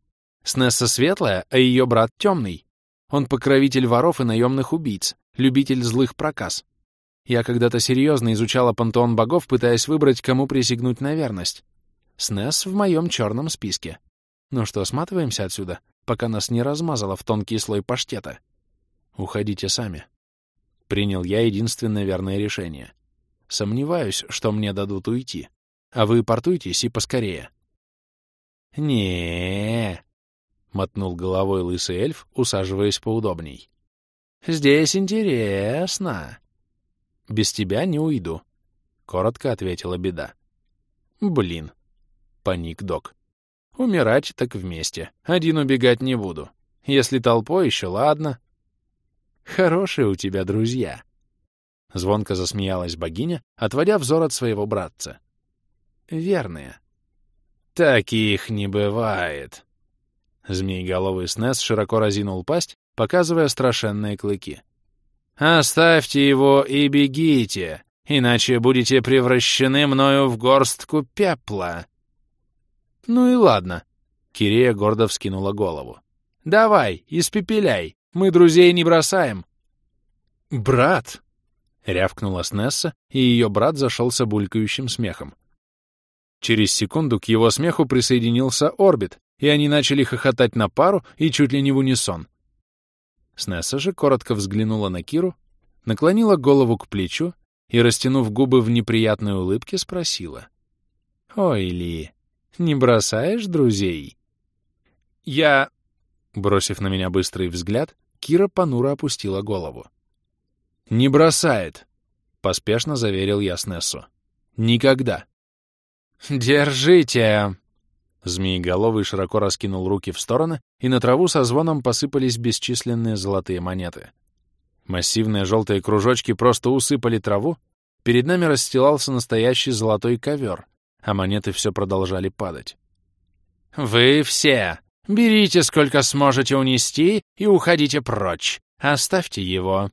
Снесса светлая, а ее брат темный. Он покровитель воров и наемных убийц, любитель злых проказ. Я когда-то серьезно изучала пантеон богов, пытаясь выбрать, кому присягнуть на верность. Снес в моем черном списке. Ну что, сматываемся отсюда, пока нас не размазало в тонкий слой паштета? Уходите сами. Принял я единственное верное решение. Сомневаюсь, что мне дадут уйти. А вы портуйтесь и поскорее. не мотнул головой лысый эльф, усаживаясь поудобней. «Здесь интересно». «Без тебя не уйду», — коротко ответила беда. «Блин», — паник док. «Умирать так вместе. Один убегать не буду. Если толпой, еще ладно». «Хорошие у тебя друзья», — звонко засмеялась богиня, отводя взор от своего братца. «Верные». «Таких не бывает», Змей-головый снес широко разинул пасть, показывая страшенные клыки. «Оставьте его и бегите, иначе будете превращены мною в горстку пепла». «Ну и ладно», — Кирея гордо вскинула голову. Давай, испепеляй, мы друзей не бросаем. Брат! Рявкнула Снесса, и ее брат зашелся булькающим смехом. Через секунду к его смеху присоединился Орбит, и они начали хохотать на пару и чуть ли не в унисон. Снесса же коротко взглянула на Киру, наклонила голову к плечу и, растянув губы в неприятной улыбке, спросила. «Ой, Ли, не бросаешь друзей?» «Я...» Бросив на меня быстрый взгляд, Кира понуро опустила голову. «Не бросает!» — поспешно заверил я Снессу. «Никогда!» «Держите!» Змееголовый широко раскинул руки в стороны, и на траву со звоном посыпались бесчисленные золотые монеты. Массивные желтые кружочки просто усыпали траву, перед нами расстилался настоящий золотой ковер, а монеты все продолжали падать. «Вы все! Берите, сколько сможете унести, и уходите прочь! Оставьте его!»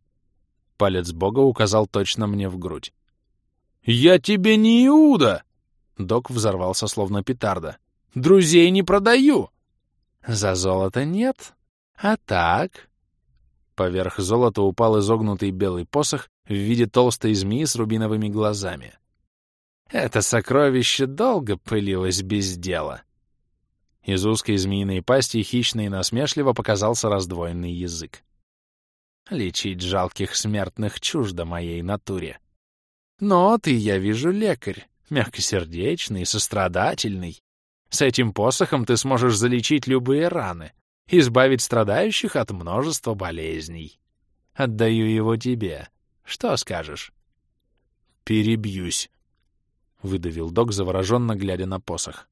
Палец Бога указал точно мне в грудь. «Я тебе не Иуда!» Док взорвался словно петарда. «Друзей не продаю!» «За золото нет, а так...» Поверх золота упал изогнутый белый посох в виде толстой змеи с рубиновыми глазами. Это сокровище долго пылилось без дела. Из узкой змеиной пасти хищно и насмешливо показался раздвоенный язык. Лечить жалких смертных чуждо моей натуре. Но ты, я вижу, лекарь, мягкосердечный, сострадательный. С этим посохом ты сможешь залечить любые раны, избавить страдающих от множества болезней. Отдаю его тебе. Что скажешь? Перебьюсь, — выдавил док, завороженно глядя на посох.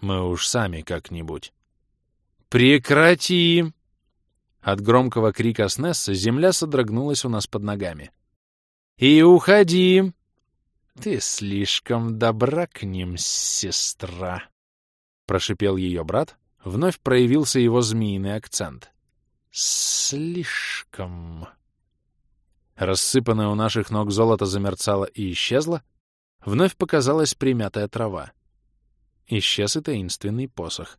Мы уж сами как-нибудь. Прекрати! От громкого крика Снесса земля содрогнулась у нас под ногами. И уходи! Ты слишком добра к ним, сестра, — прошипел ее брат, Вновь проявился его змеиный акцент. «Слишком...» Рассыпанное у наших ног золото замерцало и исчезло, вновь показалась примятая трава. Исчез и таинственный посох.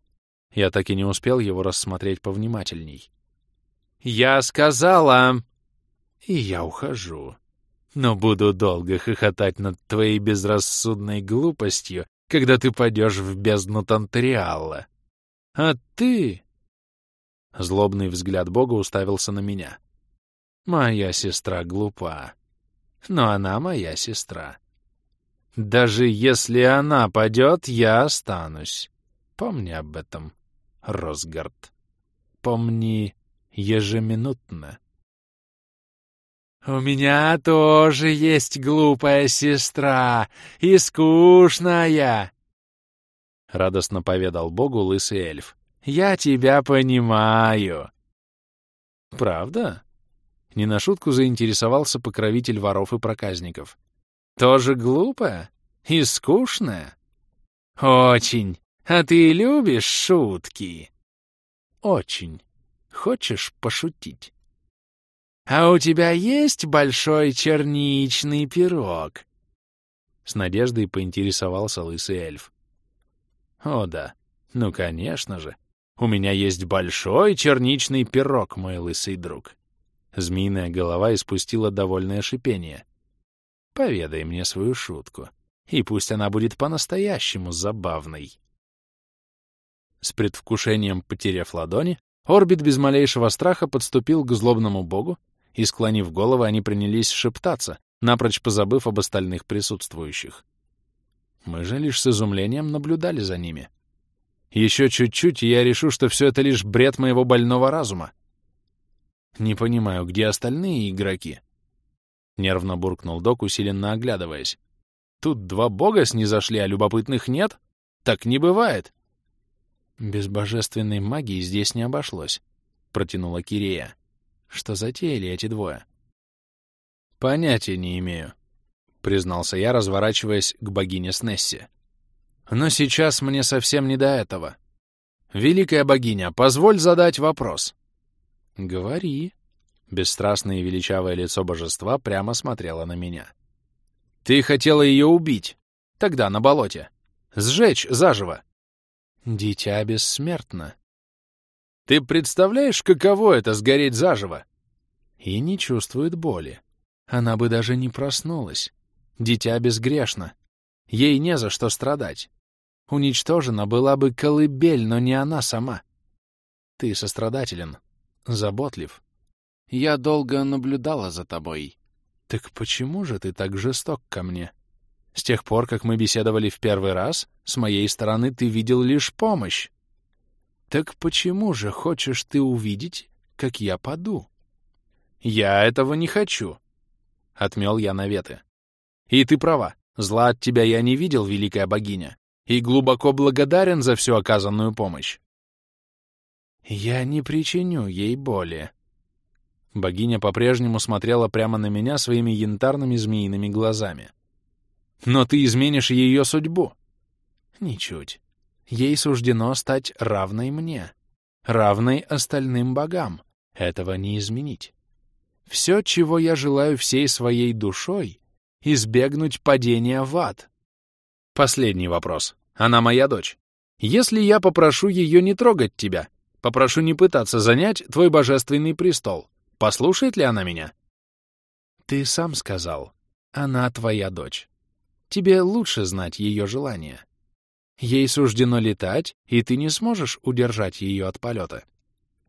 Я так и не успел его рассмотреть повнимательней. «Я сказала!» «И я ухожу. Но буду долго хохотать над твоей безрассудной глупостью, когда ты падешь в бездну Тантериалла. А ты...» Злобный взгляд Бога уставился на меня. «Моя сестра глупа. Но она моя сестра. Даже если она падет, я останусь. Помни об этом, Росгард. Помни ежеминутно». «У меня тоже есть глупая сестра и скучная!» — радостно поведал Богу лысый эльф. «Я тебя понимаю!» «Правда?» — не на шутку заинтересовался покровитель воров и проказников. «Тоже глупая и скучная?» «Очень! А ты любишь шутки?» «Очень. Хочешь пошутить?» «А у тебя есть большой черничный пирог?» С надеждой поинтересовался лысый эльф. О да, ну конечно же. У меня есть большой черничный пирог, мой лысый друг. Змеиная голова испустила довольное шипение. Поведай мне свою шутку, и пусть она будет по-настоящему забавной. С предвкушением потеряв ладони, Орбит без малейшего страха подступил к злобному богу, и, склонив головы, они принялись шептаться, напрочь позабыв об остальных присутствующих. Мы же лишь с изумлением наблюдали за ними. Еще чуть-чуть, и я решу, что все это лишь бред моего больного разума. Не понимаю, где остальные игроки? Нервно буркнул док, усиленно оглядываясь. Тут два бога снизошли, а любопытных нет? Так не бывает. Без божественной магии здесь не обошлось, протянула Кирея. Что затеяли эти двое? Понятия не имею, признался я, разворачиваясь к богине Снесси. Но сейчас мне совсем не до этого. Великая богиня, позволь задать вопрос. Говори. Бесстрастное и величавое лицо божества прямо смотрело на меня. Ты хотела ее убить. Тогда на болоте. Сжечь заживо. Дитя бессмертно. Ты представляешь, каково это — сгореть заживо? И не чувствует боли. Она бы даже не проснулась. Дитя безгрешно. Ей не за что страдать. Уничтожена была бы колыбель, но не она сама. Ты сострадателен, заботлив. Я долго наблюдала за тобой. Так почему же ты так жесток ко мне? С тех пор, как мы беседовали в первый раз, с моей стороны ты видел лишь помощь. Так почему же хочешь ты увидеть, как я паду? Я этого не хочу, — отмел я наветы. И ты права, зла от тебя я не видел, великая богиня, и глубоко благодарен за всю оказанную помощь. Я не причиню ей боли. Богиня по-прежнему смотрела прямо на меня своими янтарными змеиными глазами. Но ты изменишь ее судьбу. Ничуть. Ей суждено стать равной мне, равной остальным богам. Этого не изменить. Все, чего я желаю всей своей душой, избегнуть падения в ад. Последний вопрос. Она моя дочь. Если я попрошу ее не трогать тебя, попрошу не пытаться занять твой божественный престол, послушает ли она меня? Ты сам сказал, она твоя дочь. Тебе лучше знать ее желания. Ей суждено летать, и ты не сможешь удержать ее от полета,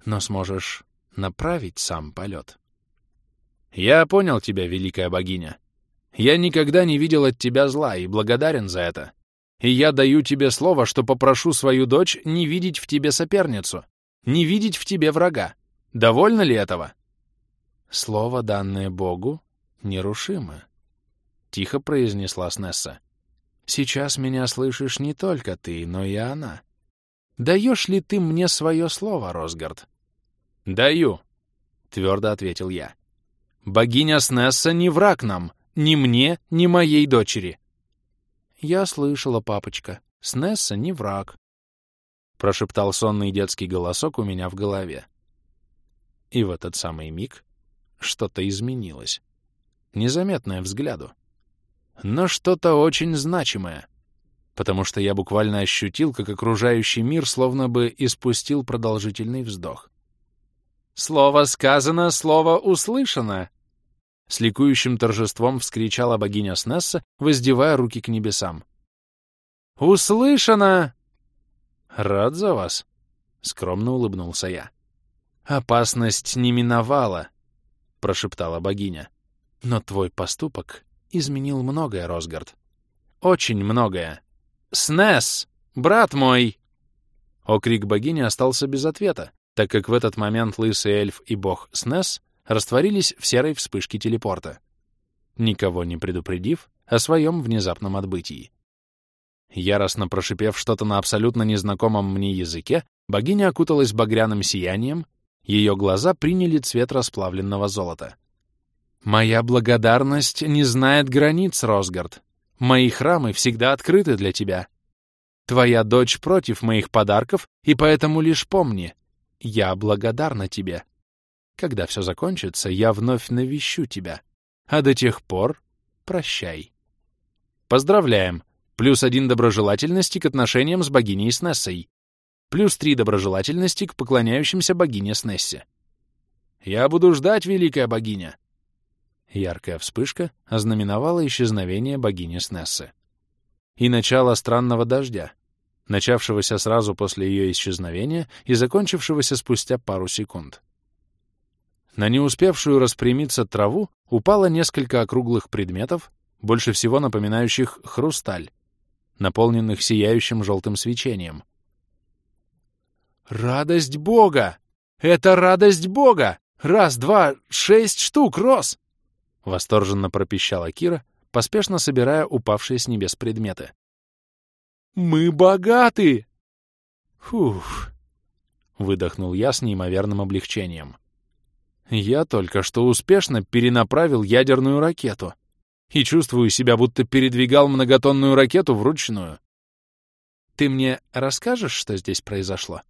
но сможешь направить сам полет. Я понял тебя, великая богиня. Я никогда не видел от тебя зла и благодарен за это. И я даю тебе слово, что попрошу свою дочь не видеть в тебе соперницу, не видеть в тебе врага. Довольно ли этого? Слово, данное Богу, нерушимо. — тихо произнесла Снесса. «Сейчас меня слышишь не только ты, но и она. Даешь ли ты мне свое слово, Росгард?» «Даю», — твердо ответил я. «Богиня Снесса не враг нам, ни мне, ни моей дочери». «Я слышала, папочка, Снесса не враг», — прошептал сонный детский голосок у меня в голове. И в этот самый миг что-то изменилось, незаметное взгляду но что-то очень значимое, потому что я буквально ощутил, как окружающий мир словно бы испустил продолжительный вздох. «Слово сказано, слово услышано!» С ликующим торжеством вскричала богиня Снесса, воздевая руки к небесам. «Услышано!» «Рад за вас», — скромно улыбнулся я. «Опасность не миновала», — прошептала богиня. «Но твой поступок изменил многое, Росгард. Очень многое. «Снес! Брат мой!» Окрик богини остался без ответа, так как в этот момент лысый эльф и бог Снес растворились в серой вспышке телепорта, никого не предупредив о своем внезапном отбытии. Яростно прошипев что-то на абсолютно незнакомом мне языке, богиня окуталась багряным сиянием, ее глаза приняли цвет расплавленного золота. Моя благодарность не знает границ, Росгард. Мои храмы всегда открыты для тебя. Твоя дочь против моих подарков, и поэтому лишь помни, я благодарна тебе. Когда все закончится, я вновь навещу тебя. А до тех пор прощай. Поздравляем! Плюс один доброжелательности к отношениям с богиней Снессой. Плюс три доброжелательности к поклоняющимся богине Снессе. Я буду ждать, великая богиня. Яркая вспышка ознаменовала исчезновение богини Снессы. И начало странного дождя, начавшегося сразу после ее исчезновения и закончившегося спустя пару секунд. На не успевшую распрямиться траву упало несколько округлых предметов, больше всего напоминающих хрусталь, наполненных сияющим желтым свечением. «Радость Бога! Это радость Бога! Раз, два, шесть штук, Рос!» Восторженно пропищала Кира, поспешно собирая упавшие с небес предметы. «Мы богаты!» «Фух!» — выдохнул я с неимоверным облегчением. «Я только что успешно перенаправил ядерную ракету и чувствую себя, будто передвигал многотонную ракету вручную. Ты мне расскажешь, что здесь произошло?»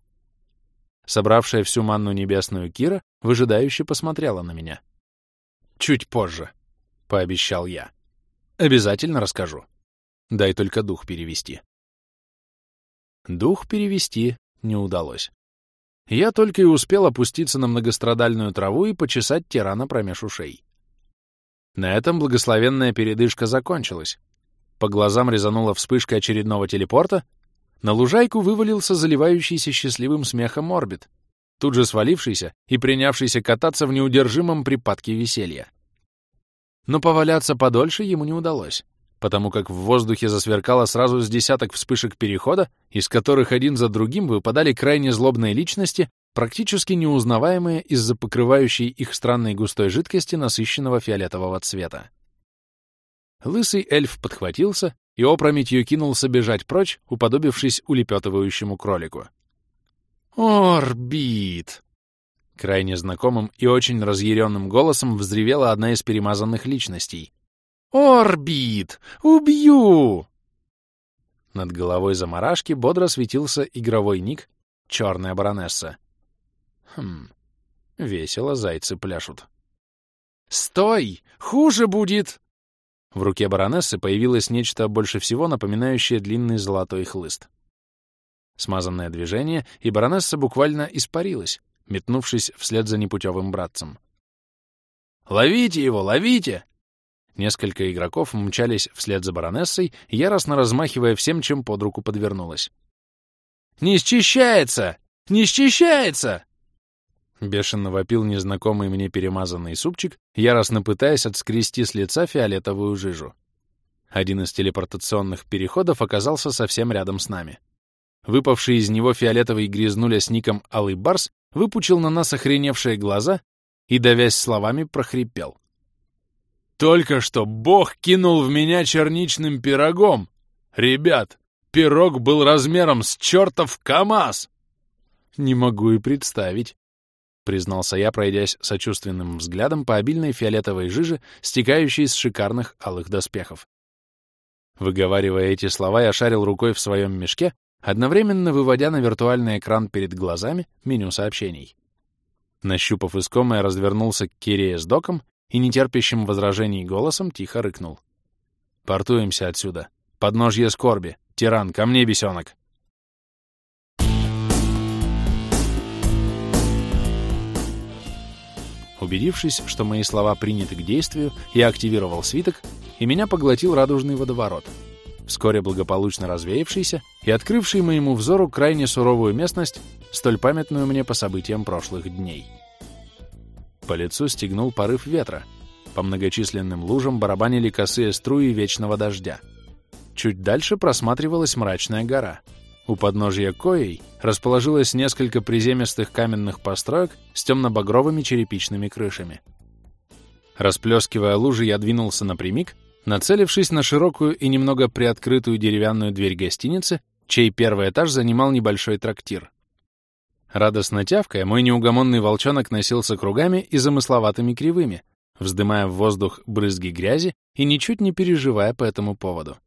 Собравшая всю манну небесную Кира выжидающе посмотрела на меня. «Чуть позже», — пообещал я. «Обязательно расскажу. Дай только дух перевести». Дух перевести не удалось. я только и успел опуститься на многострадальную траву и почесать тирана промеж ушей. На этом благословенная передышка закончилась. По глазам резанула вспышка очередного телепорта, на лужайку вывалился заливающийся счастливым смехом орбит, тут же свалившийся и принявшийся кататься в неудержимом припадке веселья. Но поваляться подольше ему не удалось, потому как в воздухе засверкало сразу с десяток вспышек перехода, из которых один за другим выпадали крайне злобные личности, практически неузнаваемые из-за покрывающей их странной густой жидкости насыщенного фиолетового цвета. Лысый эльф подхватился и опрометью кинулся бежать прочь, уподобившись улепетывающему кролику. «Орбит!» Крайне знакомым и очень разъяренным голосом взревела одна из перемазанных личностей. «Орбит! Убью!» Над головой заморашки бодро светился игровой ник «Черная баронесса». Хм, весело зайцы пляшут. «Стой! Хуже будет!» В руке баронессы появилось нечто больше всего напоминающее длинный золотой хлыст. Смазанное движение, и баронесса буквально испарилась, метнувшись вслед за непутевым братцем. «Ловите его, ловите!» Несколько игроков мчались вслед за баронессой, яростно размахивая всем, чем под руку подвернулось. «Не счищается! Не счищается!» Бешено вопил незнакомый мне перемазанный супчик, яростно пытаясь отскрести с лица фиолетовую жижу. Один из телепортационных переходов оказался совсем рядом с нами. Выпавший из него фиолетовый грязнуля с ником Алый Барс выпучил на нас охреневшие глаза и, давясь словами, прохрипел. «Только что Бог кинул в меня черничным пирогом! Ребят, пирог был размером с чертов КамАЗ!» «Не могу и представить», признался я, пройдясь сочувственным взглядом по обильной фиолетовой жиже, стекающей из шикарных алых доспехов. Выговаривая эти слова, я шарил рукой в своем мешке, одновременно выводя на виртуальный экран перед глазами меню сообщений. Нащупав искомое, развернулся к Кирее с доком и нетерпящим возражений голосом тихо рыкнул. «Портуемся отсюда. Подножье скорби. Тиран, ко мне, бесенок!» Убедившись, что мои слова приняты к действию, я активировал свиток, и меня поглотил радужный водоворот, вскоре благополучно развеявшийся и открывший моему взору крайне суровую местность, столь памятную мне по событиям прошлых дней. По лицу стегнул порыв ветра, по многочисленным лужам барабанили косые струи вечного дождя. Чуть дальше просматривалась мрачная гора — у подножья коей расположилось несколько приземистых каменных построек с темно-багровыми черепичными крышами. Расплескивая лужи, я двинулся напрямик, нацелившись на широкую и немного приоткрытую деревянную дверь гостиницы, чей первый этаж занимал небольшой трактир. Радостно тявкая, мой неугомонный волчонок носился кругами и замысловатыми кривыми, вздымая в воздух брызги грязи и ничуть не переживая по этому поводу.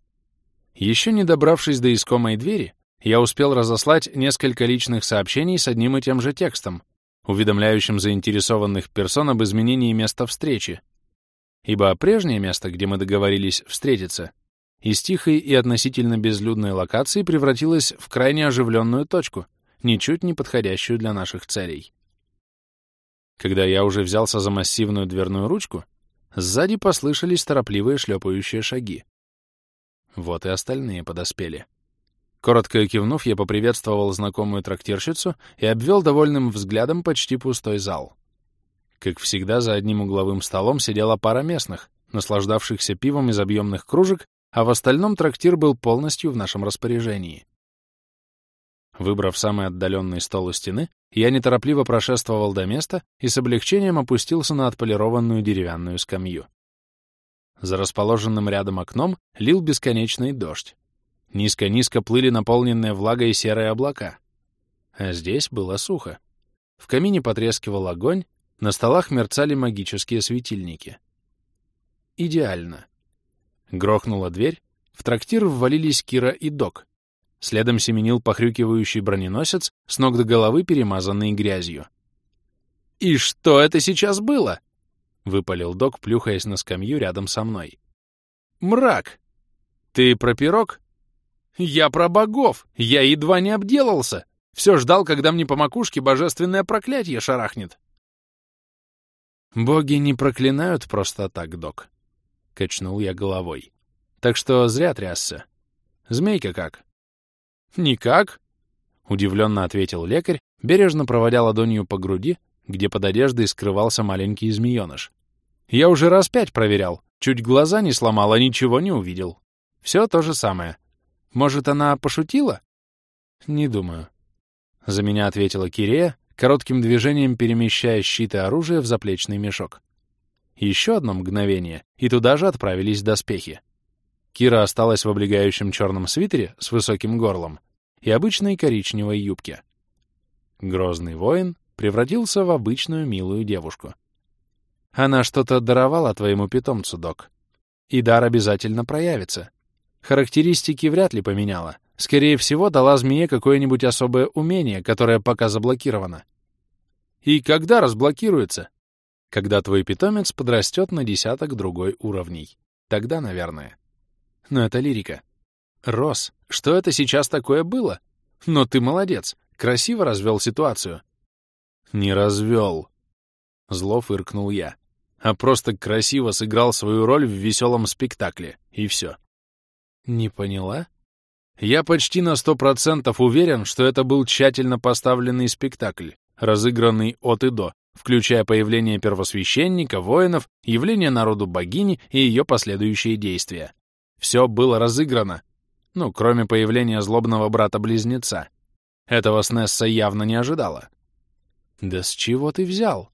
Еще не добравшись до искомой двери, я успел разослать несколько личных сообщений с одним и тем же текстом, уведомляющим заинтересованных персон об изменении места встречи. Ибо прежнее место, где мы договорились встретиться, из тихой и относительно безлюдной локации превратилось в крайне оживленную точку, ничуть не подходящую для наших целей. Когда я уже взялся за массивную дверную ручку, сзади послышались торопливые шлепающие шаги. Вот и остальные подоспели. Коротко кивнув, я поприветствовал знакомую трактирщицу и обвел довольным взглядом почти пустой зал. Как всегда, за одним угловым столом сидела пара местных, наслаждавшихся пивом из объемных кружек, а в остальном трактир был полностью в нашем распоряжении. Выбрав самый отдаленный стол у стены, я неторопливо прошествовал до места и с облегчением опустился на отполированную деревянную скамью. За расположенным рядом окном лил бесконечный дождь. Низко-низко плыли наполненные влагой серые облака. А здесь было сухо. В камине потрескивал огонь, на столах мерцали магические светильники. Идеально. Грохнула дверь, в трактир ввалились Кира и Док. Следом семенил похрюкивающий броненосец, с ног до головы перемазанный грязью. «И что это сейчас было?» — выпалил Док, плюхаясь на скамью рядом со мной. «Мрак! Ты про пирог?» «Я про богов! Я едва не обделался! Все ждал, когда мне по макушке божественное проклятие шарахнет. «Боги не проклинают просто так, док», — качнул я головой. «Так что зря трясся. Змейка как?» «Никак», — удивленно ответил лекарь, бережно проводя ладонью по груди, где под одеждой скрывался маленький змеёныш. «Я уже раз пять проверял. Чуть глаза не сломал, а ничего не увидел. Все то же самое. Может, она пошутила?» «Не думаю», — за меня ответила Кирея, коротким движением перемещая щиты оружия в заплечный мешок. Еще одно мгновение, и туда же отправились доспехи. Кира осталась в облегающем черном свитере с высоким горлом и обычной коричневой юбке. Грозный воин превратился в обычную милую девушку. Она что-то даровала твоему питомцу, док. И дар обязательно проявится. Характеристики вряд ли поменяла. Скорее всего, дала змее какое-нибудь особое умение, которое пока заблокировано. И когда разблокируется? Когда твой питомец подрастет на десяток другой уровней. Тогда, наверное. Но это лирика. Рос, что это сейчас такое было? Но ты молодец, красиво развел ситуацию. Не развел. Зло фыркнул я. А просто красиво сыграл свою роль в веселом спектакле. И все. Не поняла? Я почти на сто процентов уверен, что это был тщательно поставленный спектакль, разыгранный от и до, включая появление первосвященника, воинов, явление народу богини и ее последующие действия. Все было разыграно. Ну, кроме появления злобного брата-близнеца. Этого Снесса явно не ожидала. «Да с чего ты взял?»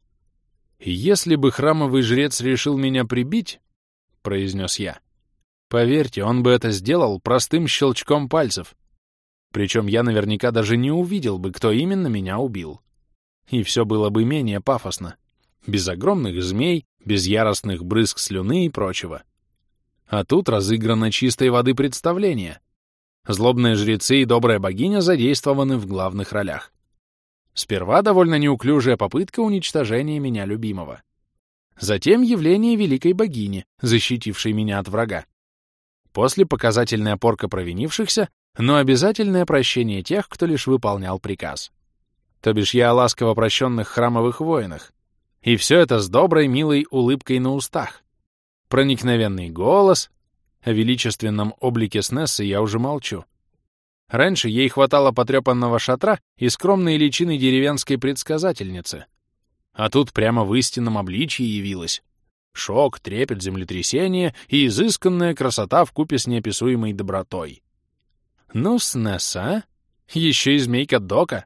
«Если бы храмовый жрец решил меня прибить», — произнес я, — «поверьте, он бы это сделал простым щелчком пальцев. Причем я наверняка даже не увидел бы, кто именно меня убил. И все было бы менее пафосно. Без огромных змей, без яростных брызг слюны и прочего. А тут разыграно чистой воды представление. Злобные жрецы и добрая богиня задействованы в главных ролях. Сперва довольно неуклюжая попытка уничтожения меня любимого. Затем явление великой богини, защитившей меня от врага. После показательная порка провинившихся, но обязательное прощение тех, кто лишь выполнял приказ. То бишь я о ласково прощенных храмовых воинах. И все это с доброй, милой улыбкой на устах. Проникновенный голос. О величественном облике Снессы я уже молчу. Раньше ей хватало потрепанного шатра и скромной личины деревенской предсказательницы. А тут прямо в истинном обличии явилась. Шок, трепет, землетрясение и изысканная красота в купе с неописуемой добротой. Ну, Снесса, а? Еще и змейка Дока.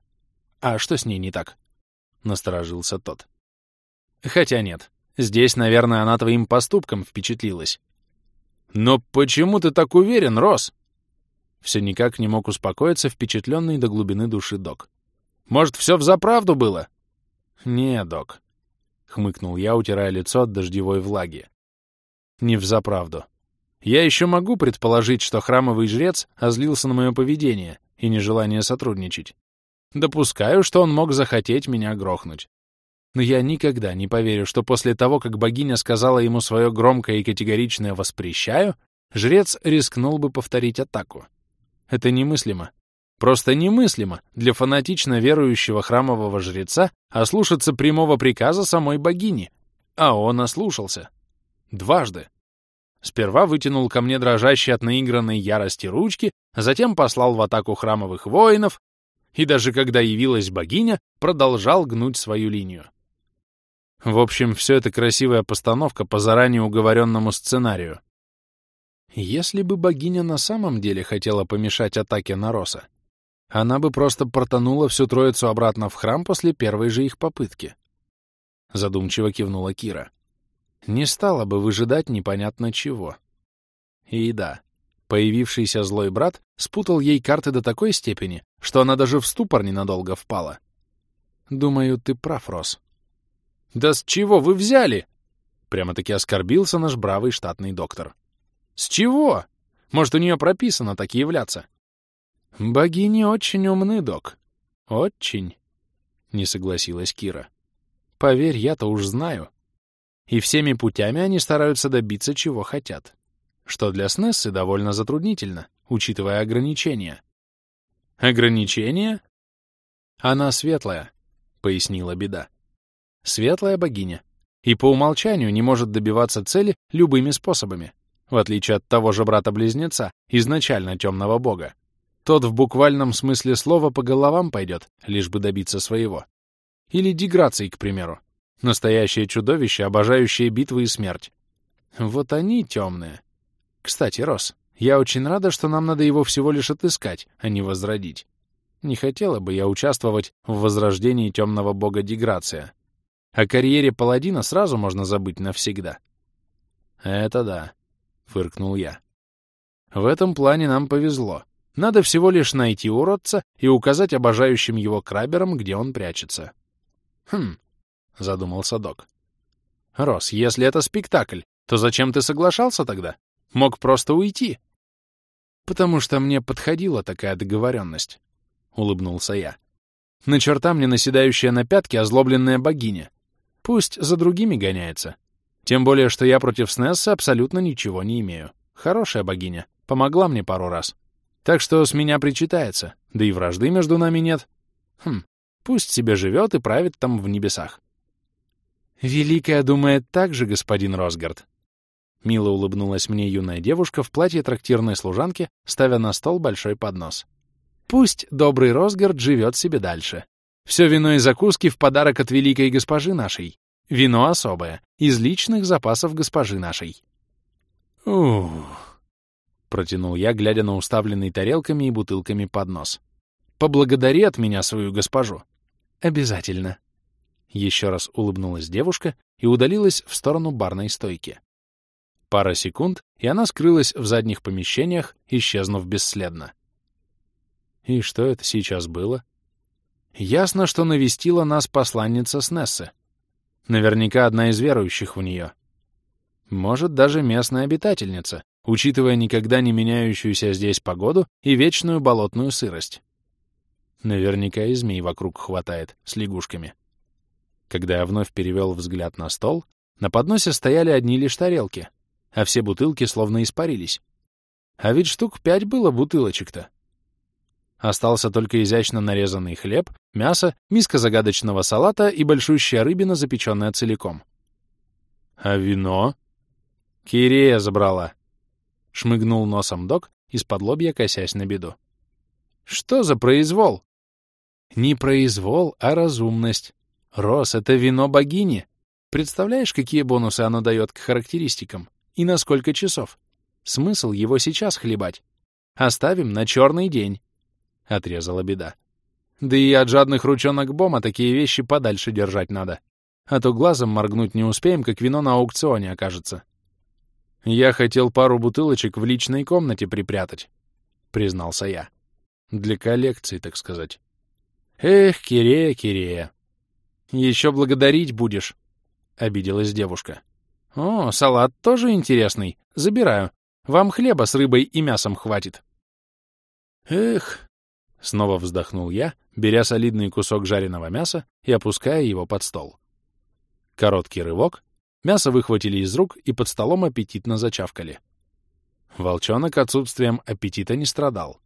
А что с ней не так? Насторожился тот. Хотя нет, Здесь, наверное, она твоим поступком впечатлилась. Но почему ты так уверен, Рос? Все никак не мог успокоиться впечатленный до глубины души док. Может, все взаправду было? Не, док, — хмыкнул я, утирая лицо от дождевой влаги. Не взаправду. Я еще могу предположить, что храмовый жрец озлился на мое поведение и нежелание сотрудничать. Допускаю, что он мог захотеть меня грохнуть. Но я никогда не поверю, что после того, как богиня сказала ему свое громкое и категоричное «воспрещаю», жрец рискнул бы повторить атаку. Это немыслимо. Просто немыслимо для фанатично верующего храмового жреца ослушаться прямого приказа самой богини. А он ослушался. Дважды. Сперва вытянул ко мне дрожащие от наигранной ярости ручки, затем послал в атаку храмовых воинов, и даже когда явилась богиня, продолжал гнуть свою линию. В общем, все это красивая постановка по заранее уговоренному сценарию. Если бы богиня на самом деле хотела помешать атаке на Роса, она бы просто портанула всю троицу обратно в храм после первой же их попытки. Задумчиво кивнула Кира. Не стала бы выжидать непонятно чего. И да, появившийся злой брат спутал ей карты до такой степени, что она даже в ступор ненадолго впала. Думаю, ты прав, Рос. «Да с чего вы взяли?» Прямо-таки оскорбился наш бравый штатный доктор. «С чего? Может, у нее прописано так являться?» «Богини очень умны, док. Очень», — не согласилась Кира. «Поверь, я-то уж знаю. И всеми путями они стараются добиться, чего хотят. Что для Снессы довольно затруднительно, учитывая ограничения». «Ограничения?» Она светлая, — пояснила беда. Светлая богиня. И по умолчанию не может добиваться цели любыми способами, в отличие от того же брата-близнеца, изначально темного бога. Тот в буквальном смысле слова по головам пойдет, лишь бы добиться своего. Или деграции, к примеру. Настоящее чудовище, обожающее битвы и смерть. Вот они темные. Кстати, Рос, я очень рада, что нам надо его всего лишь отыскать, а не возродить. Не хотела бы я участвовать в возрождении темного бога Деграция. О карьере паладина сразу можно забыть навсегда. Это да, — фыркнул я. В этом плане нам повезло. Надо всего лишь найти уродца и указать обожающим его краберам, где он прячется. Хм, — задумался док. Рос, если это спектакль, то зачем ты соглашался тогда? Мог просто уйти. Потому что мне подходила такая договоренность, — улыбнулся я. На черта мне наседающая на пятки озлобленная богиня. Пусть за другими гоняется. Тем более, что я против Снесса абсолютно ничего не имею. Хорошая богиня. Помогла мне пару раз. Так что с меня причитается. Да и вражды между нами нет. Хм, пусть себе живет и правит там в небесах. Великая думает так же, господин Росгард. Мило улыбнулась мне юная девушка в платье трактирной служанки, ставя на стол большой поднос. Пусть добрый Росгард живет себе дальше. Все вино и закуски в подарок от великой госпожи нашей. Вино особое, из личных запасов госпожи нашей. Ух, протянул я, глядя на уставленный тарелками и бутылками поднос. Поблагодари от меня свою госпожу. Обязательно. Еще раз улыбнулась девушка и удалилась в сторону барной стойки. Пара секунд, и она скрылась в задних помещениях, исчезнув бесследно. И что это сейчас было? Ясно, что навестила нас посланница Снессы. Наверняка одна из верующих в нее. Может, даже местная обитательница, учитывая никогда не меняющуюся здесь погоду и вечную болотную сырость. Наверняка и змей вокруг хватает, с лягушками. Когда я вновь перевел взгляд на стол, на подносе стояли одни лишь тарелки, а все бутылки словно испарились. А ведь штук пять было бутылочек-то. Остался только изящно нарезанный хлеб, мясо, миска загадочного салата и большущая рыбина, запеченная целиком. «А вино?» «Кирея забрала», — шмыгнул носом док, из-под лобья косясь на беду. «Что за произвол?» «Не произвол, а разумность. Рос, это вино богини. Представляешь, какие бонусы оно дает к характеристикам? И на сколько часов? Смысл его сейчас хлебать? Оставим на черный день. — отрезала беда. «Да и от жадных ручонок Бома такие вещи подальше держать надо. А то глазом моргнуть не успеем, как вино на аукционе окажется». «Я хотел пару бутылочек в личной комнате припрятать», — признался я. «Для коллекции, так сказать». «Эх, Кирея, Кирея!» «Еще благодарить будешь», — обиделась девушка. «О, салат тоже интересный. Забираю. Вам хлеба с рыбой и мясом хватит». «Эх», Снова вздохнул я, беря солидный кусок жареного мяса и опуская его под стол. Короткий рывок, мясо выхватили из рук и под столом аппетитно зачавкали. Волчонок отсутствием аппетита не страдал.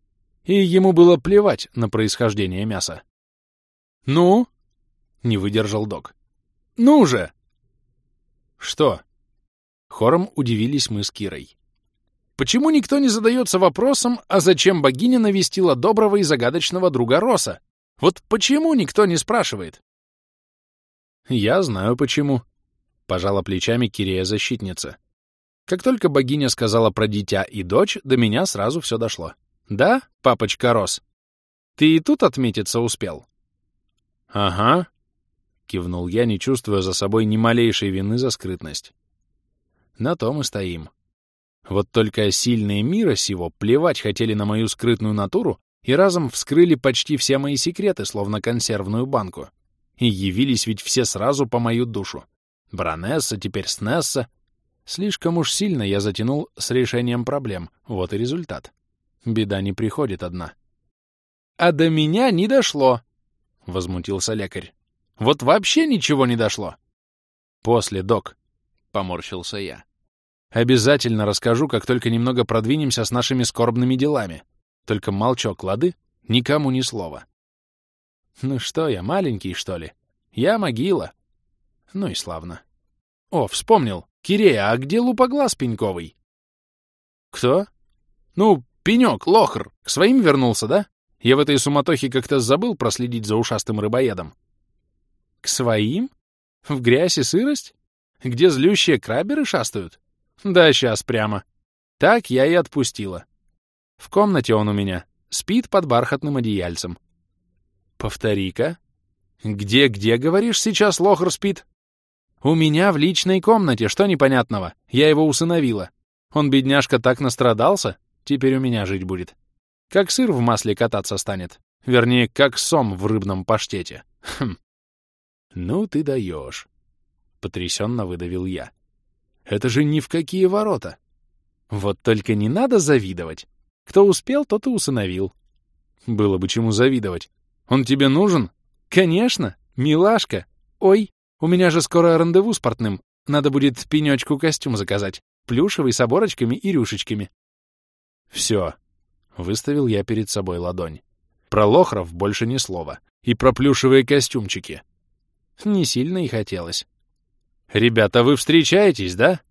И ему было плевать на происхождение мяса. «Ну?» — не выдержал док. «Ну же!» «Что?» Хором удивились мы с Кирой. Почему никто не задается вопросом, а зачем богиня навестила доброго и загадочного друга Роса? Вот почему никто не спрашивает? Я знаю почему, — пожала плечами Кирея-защитница. Как только богиня сказала про дитя и дочь, до меня сразу все дошло. Да, папочка Рос? Ты и тут отметиться успел? Ага, — кивнул я, не чувствуя за собой ни малейшей вины за скрытность. На том и стоим. Вот только сильные мира сего плевать хотели на мою скрытную натуру и разом вскрыли почти все мои секреты, словно консервную банку. И явились ведь все сразу по мою душу. Бронесса, теперь Снесса. Слишком уж сильно я затянул с решением проблем. Вот и результат. Беда не приходит одна. «А до меня не дошло!» — возмутился лекарь. «Вот вообще ничего не дошло!» «После, док!» — поморщился я. Обязательно расскажу, как только немного продвинемся с нашими скорбными делами. Только молчок, лады? Никому ни слова. Ну что я, маленький, что ли? Я могила. Ну и славно. О, вспомнил. Кирея, а где лупоглаз пеньковый? Кто? Ну, пенек, лохр. К своим вернулся, да? Я в этой суматохе как-то забыл проследить за ушастым рыбоедом. К своим? В грязь и сырость? Где злющие краберы шастают? Да, сейчас прямо. Так я и отпустила. В комнате он у меня. Спит под бархатным одеяльцем. Повтори-ка. Где-где, говоришь, сейчас лохр спит? У меня в личной комнате, что непонятного? Я его усыновила. Он, бедняжка, так настрадался, теперь у меня жить будет. Как сыр в масле кататься станет. Вернее, как сом в рыбном паштете. Хм. Ну ты даешь. Потрясенно выдавил я. Это же ни в какие ворота. Вот только не надо завидовать. Кто успел, тот и усыновил. Было бы чему завидовать. Он тебе нужен? Конечно, милашка. Ой, у меня же скоро рандеву с портным. Надо будет пенечку костюм заказать. Плюшевый, с оборочками и рюшечками. Все. Выставил я перед собой ладонь. Про лохров больше ни слова. И про плюшевые костюмчики. Не сильно и хотелось. «Ребята, вы встречаетесь, да?»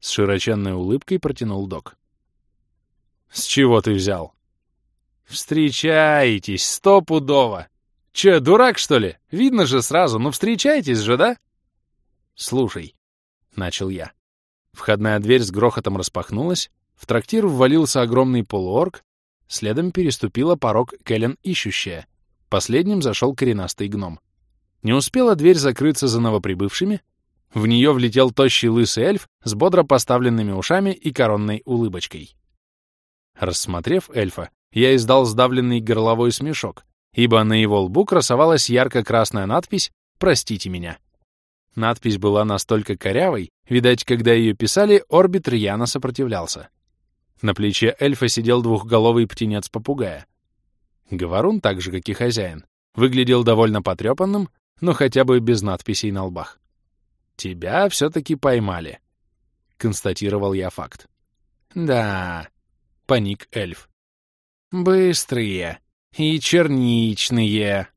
С широченной улыбкой протянул док. «С чего ты взял?» «Встречаетесь, стопудово! Че, дурак, что ли? Видно же сразу, ну встречаетесь же, да?» «Слушай», — начал я. Входная дверь с грохотом распахнулась, в трактир ввалился огромный полуорг, следом переступила порог Кэлен ищущая. Последним зашел коренастый гном. Не успела дверь закрыться за новоприбывшими, в нее влетел тощий лысый эльф с бодро поставленными ушами и коронной улыбочкой. Рассмотрев эльфа, я издал сдавленный горловой смешок, ибо на его лбу красовалась ярко-красная надпись «Простите меня». Надпись была настолько корявой, видать, когда ее писали, орбит рьяно сопротивлялся. На плече эльфа сидел двухголовый птенец-попугая. Говорун, так же, как и хозяин, выглядел довольно потрепанным, но хотя бы без надписей на лбах. «Тебя все-таки поймали», — констатировал я факт. «Да», — паник эльф. «Быстрые и черничные».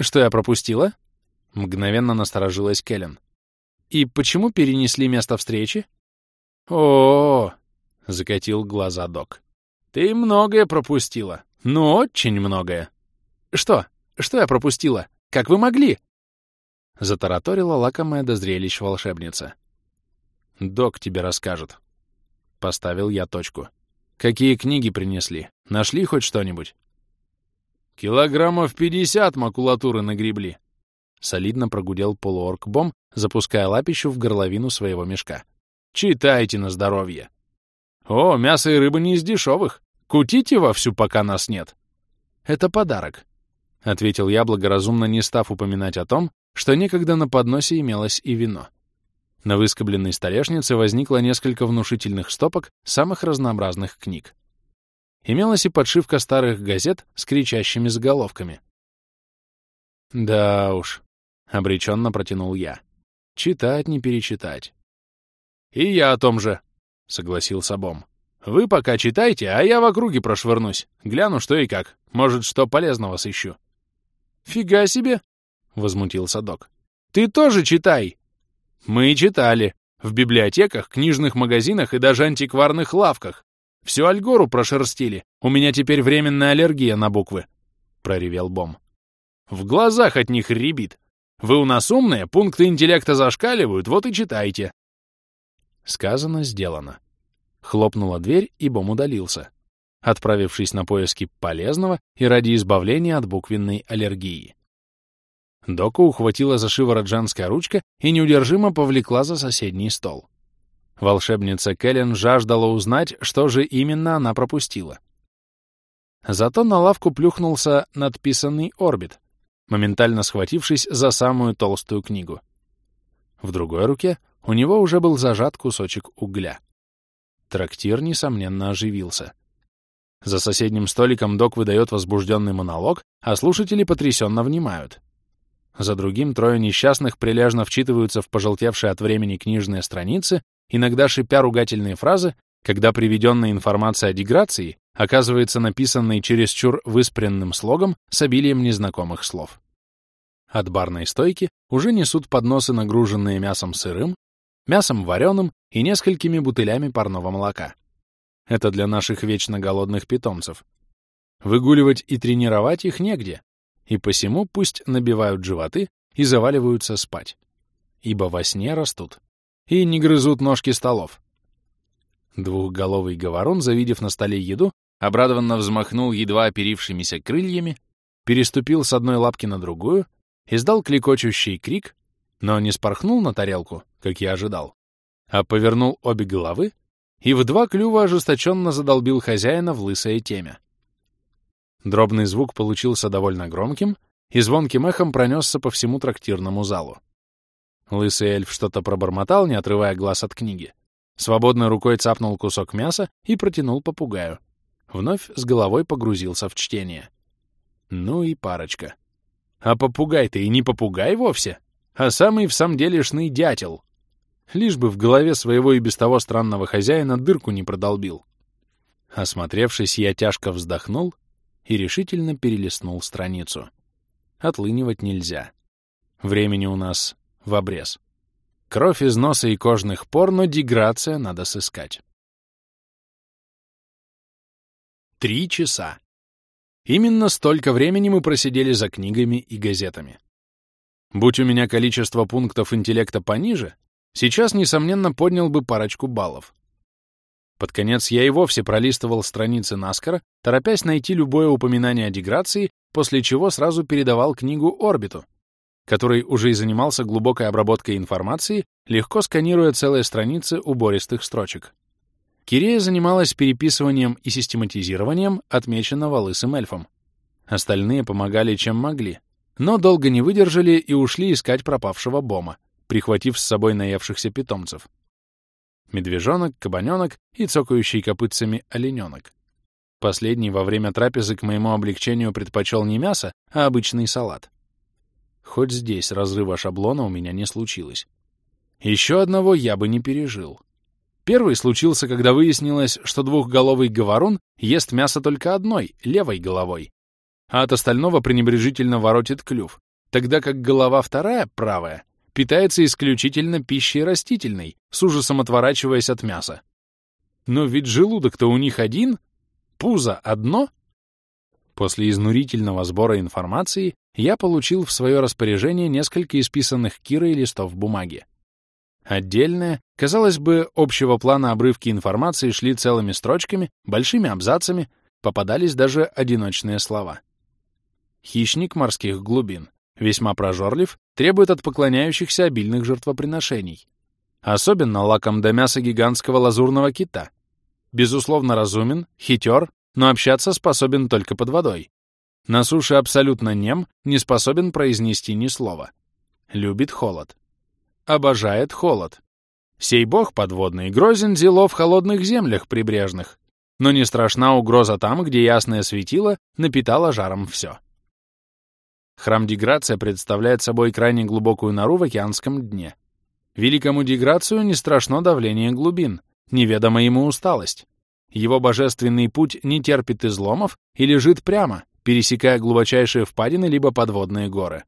«Что я пропустила?» — мгновенно насторожилась Келлен. «И почему перенесли место встречи?» «О, -о, -о — закатил глаза док. «Ты многое пропустила. Ну, очень многое». «Что? Что я пропустила? Как вы могли?» — затараторила лакомая до зрелищ волшебница. «Док тебе расскажет». Поставил я точку. «Какие книги принесли? Нашли хоть что-нибудь?» «Килограммов пятьдесят макулатуры нагребли», — солидно прогудел полуорк Бом, запуская лапищу в горловину своего мешка. «Читайте на здоровье». «О, мясо и рыба не из дешевых. Кутите вовсю, пока нас нет». «Это подарок», — ответил я, благоразумно не став упоминать о том, что некогда на подносе имелось и вино. На выскобленной столешнице возникло несколько внушительных стопок самых разнообразных книг. Имелась и подшивка старых газет с кричащими заголовками. «Да уж», — обреченно протянул я. «Читать не перечитать». «И я о том же», — согласился Бом. «Вы пока читайте, а я в округе прошвырнусь. Гляну, что и как. Может, что полезного сыщу». «Фига себе!» — возмутился док. «Ты тоже читай!» «Мы читали. В библиотеках, книжных магазинах и даже антикварных лавках. Всю Альгору прошерстили. У меня теперь временная аллергия на буквы», — проревел Бом. «В глазах от них рябит. Вы у нас умные, пункты интеллекта зашкаливают, вот и читайте». Сказано, сделано. Хлопнула дверь, и Бом удалился, отправившись на поиски полезного и ради избавления от буквенной аллергии. Доку ухватила за шиворот женская ручка и неудержимо повлекла за соседний стол. Волшебница Кэлен жаждала узнать, что же именно она пропустила. Зато на лавку плюхнулся надписанный «Орбит», моментально схватившись за самую толстую книгу. В другой руке у него уже был зажат кусочек угля. Трактир, несомненно, оживился. За соседним столиком док выдает возбужденный монолог, а слушатели потрясенно внимают. За другим трое несчастных прилежно вчитываются в пожелтевшие от времени книжные страницы, иногда шипя ругательные фразы, когда приведенная информация о деграции оказывается написанной чересчур выспренным слогом с обилием незнакомых слов. От барной стойки уже несут подносы, нагруженные мясом сырым, мясом вареным и несколькими бутылями парного молока. Это для наших вечно голодных питомцев. Выгуливать и тренировать их негде, и посему пусть набивают животы и заваливаются спать, ибо во сне растут и не грызут ножки столов. Двухголовый говорун, завидев на столе еду, обрадованно взмахнул едва оперившимися крыльями, переступил с одной лапки на другую, издал кликочущий крик, но не спорхнул на тарелку, как я ожидал, а повернул обе головы и в два клюва ожесточенно задолбил хозяина в лысое темя. Дробный звук получился довольно громким и звонким эхом пронесся по всему трактирному залу. Лысый эльф что-то пробормотал, не отрывая глаз от книги. Свободной рукой цапнул кусок мяса и протянул попугаю. Вновь с головой погрузился в чтение. Ну и парочка. А попугай-то и не попугай вовсе, а самый в самом делешный дятел. Лишь бы в голове своего и без того странного хозяина дырку не продолбил. Осмотревшись, я тяжко вздохнул и решительно перелистнул страницу. Отлынивать нельзя. Времени у нас в обрез. Кровь из носа и кожных пор, но деграция надо сыскать. Три часа. Именно столько времени мы просидели за книгами и газетами. Будь у меня количество пунктов интеллекта пониже, сейчас, несомненно, поднял бы парочку баллов. Под конец я и вовсе пролистывал страницы наскоро, торопясь найти любое упоминание о деграции, после чего сразу передавал книгу Орбиту, который уже и занимался глубокой обработкой информации, легко сканируя целые страницы убористых строчек. Кирея занималась переписыванием и систематизированием отмеченного лысым эльфом. Остальные помогали, чем могли, но долго не выдержали и ушли искать пропавшего Бома, прихватив с собой наевшихся питомцев. Медвежонок, кабаненок и цокающий копытцами олененок. Последний во время трапезы к моему облегчению предпочел не мясо, а обычный салат. Хоть здесь разрыва шаблона у меня не случилось. Еще одного я бы не пережил. Первый случился, когда выяснилось, что двухголовый говорун ест мясо только одной, левой головой, а от остального пренебрежительно воротит клюв, тогда как голова вторая, правая, питается исключительно пищей растительной, с ужасом отворачиваясь от мяса. Но ведь желудок-то у них один, пузо одно — После изнурительного сбора информации я получил в свое распоряжение несколько исписанных Кирой листов бумаги. Отдельные, казалось бы, общего плана обрывки информации шли целыми строчками, большими абзацами, попадались даже одиночные слова. Хищник морских глубин, весьма прожорлив, требует от поклоняющихся обильных жертвоприношений. Особенно лаком до мяса гигантского лазурного кита. Безусловно разумен, хитер, но общаться способен только под водой. На суше абсолютно нем, не способен произнести ни слова. Любит холод. Обожает холод. Сей бог подводный грозен зело в холодных землях прибрежных, но не страшна угроза там, где ясное светило напитало жаром все. Храм Деграция представляет собой крайне глубокую нору в океанском дне. Великому Деграцию не страшно давление глубин, неведома ему усталость. Его божественный путь не терпит изломов и лежит прямо, пересекая глубочайшие впадины либо подводные горы.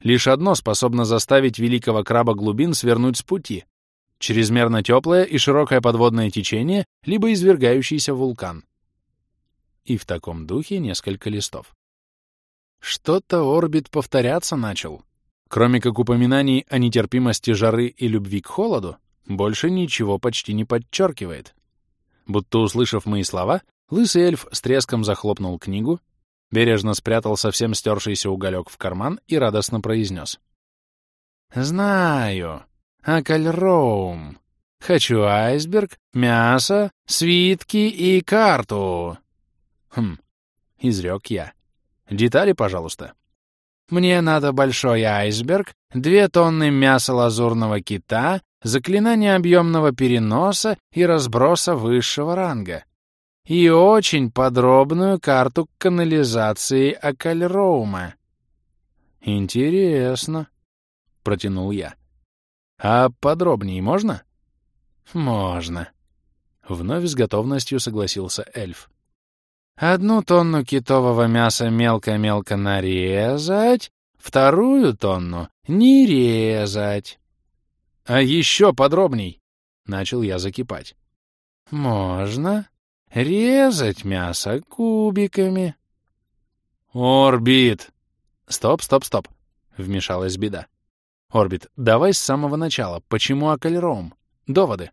Лишь одно способно заставить великого краба глубин свернуть с пути — чрезмерно теплое и широкое подводное течение, либо извергающийся вулкан. И в таком духе несколько листов. Что-то орбит повторяться начал. Кроме как упоминаний о нетерпимости жары и любви к холоду, больше ничего почти не подчеркивает. Будто услышав мои слова, лысый эльф с треском захлопнул книгу, бережно спрятал совсем стершийся уголек в карман и радостно произнес. «Знаю. Акальроум. Хочу айсберг, мясо, свитки и карту». «Хм», — изрек я. «Детали, пожалуйста». «Мне надо большой айсберг, две тонны мяса лазурного кита, заклинание объемного переноса и разброса высшего ранга и очень подробную карту канализации Акальроума. «Интересно», — протянул я. «А подробнее можно?» «Можно», — вновь с готовностью согласился эльф. Одну тонну китового мяса мелко-мелко нарезать, вторую тонну не резать. А еще подробней, — начал я закипать. Можно резать мясо кубиками. Орбит! Стоп, стоп, стоп, — вмешалась беда. Орбит, давай с самого начала. Почему Акальром? Доводы.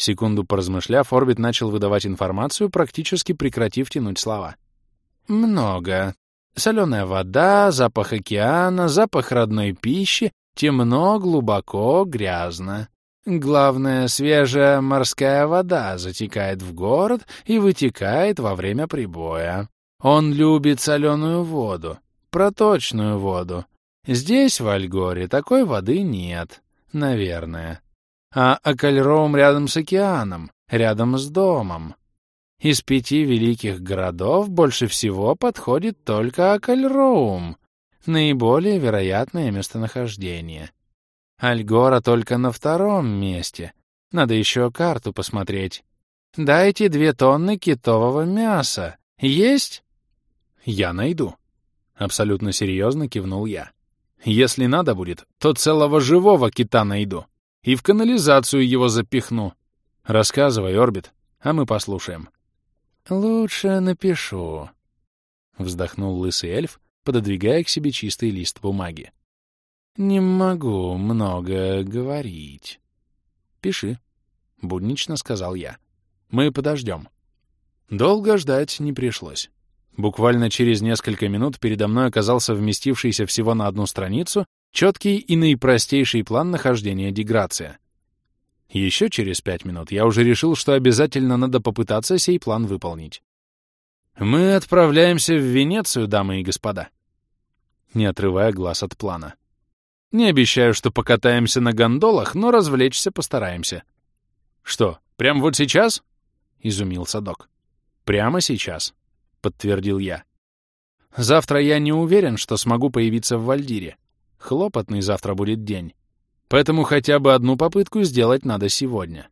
Секунду поразмышляв, Орбит начал выдавать информацию, практически прекратив тянуть слова. «Много. Соленая вода, запах океана, запах родной пищи, темно, глубоко, грязно. Главное, свежая морская вода затекает в город и вытекает во время прибоя. Он любит соленую воду, проточную воду. Здесь, в Альгоре, такой воды нет, наверное а Акальроум рядом с океаном, рядом с домом. Из пяти великих городов больше всего подходит только Акальроум, наиболее вероятное местонахождение. Альгора только на втором месте. Надо еще карту посмотреть. Дайте две тонны китового мяса. Есть? Я найду. Абсолютно серьезно кивнул я. Если надо будет, то целого живого кита найду и в канализацию его запихну. Рассказывай, Орбит, а мы послушаем. Лучше напишу, вздохнул лысый эльф, пододвигая к себе чистый лист бумаги. Не могу много говорить. Пиши, буднично сказал я. Мы подождем. Долго ждать не пришлось. Буквально через несколько минут передо мной оказался вместившийся всего на одну страницу Четкий и наипростейший план нахождения деграция. Еще через пять минут я уже решил, что обязательно надо попытаться сей план выполнить. «Мы отправляемся в Венецию, дамы и господа», не отрывая глаз от плана. «Не обещаю, что покатаемся на гондолах, но развлечься постараемся». «Что, прямо вот сейчас?» — изумился док. «Прямо сейчас», — подтвердил я. «Завтра я не уверен, что смогу появиться в Вальдире. Хлопотный завтра будет день. Поэтому хотя бы одну попытку сделать надо сегодня.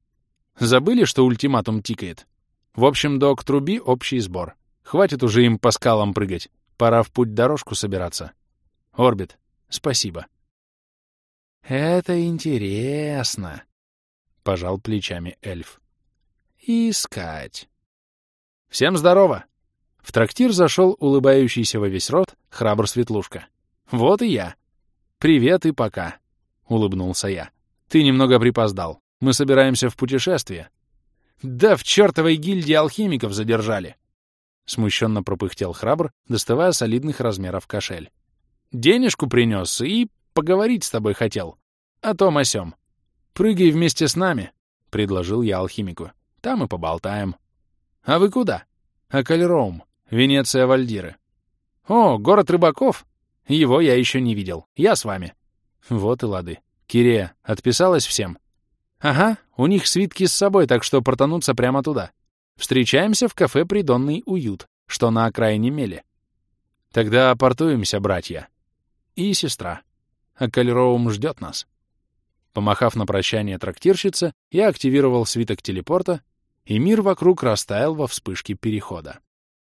Забыли, что ультиматум тикает? В общем, док, труби общий сбор. Хватит уже им по скалам прыгать. Пора в путь дорожку собираться. Орбит, спасибо. Это интересно, — пожал плечами эльф. Искать. Всем здорово! В трактир зашел улыбающийся во весь рот храбр Светлушка. Вот и я. «Привет и пока», — улыбнулся я. «Ты немного припоздал. Мы собираемся в путешествие». «Да в чертовой гильдии алхимиков задержали!» Смущенно пропыхтел храбр, доставая солидных размеров кошель. «Денежку принес и поговорить с тобой хотел. О том о сём. Прыгай вместе с нами», — предложил я алхимику. «Там и поболтаем». «А вы куда?» «Акальроум, Венеция Вальдиры». «О, город рыбаков!» Его я еще не видел. Я с вами. Вот и лады. Кирея, отписалась всем? Ага, у них свитки с собой, так что портануться прямо туда. Встречаемся в кафе «Придонный уют», что на окраине мели. Тогда портуемся, братья. И сестра. А Кальроум ждет нас. Помахав на прощание трактирщице, я активировал свиток телепорта, и мир вокруг растаял во вспышке перехода.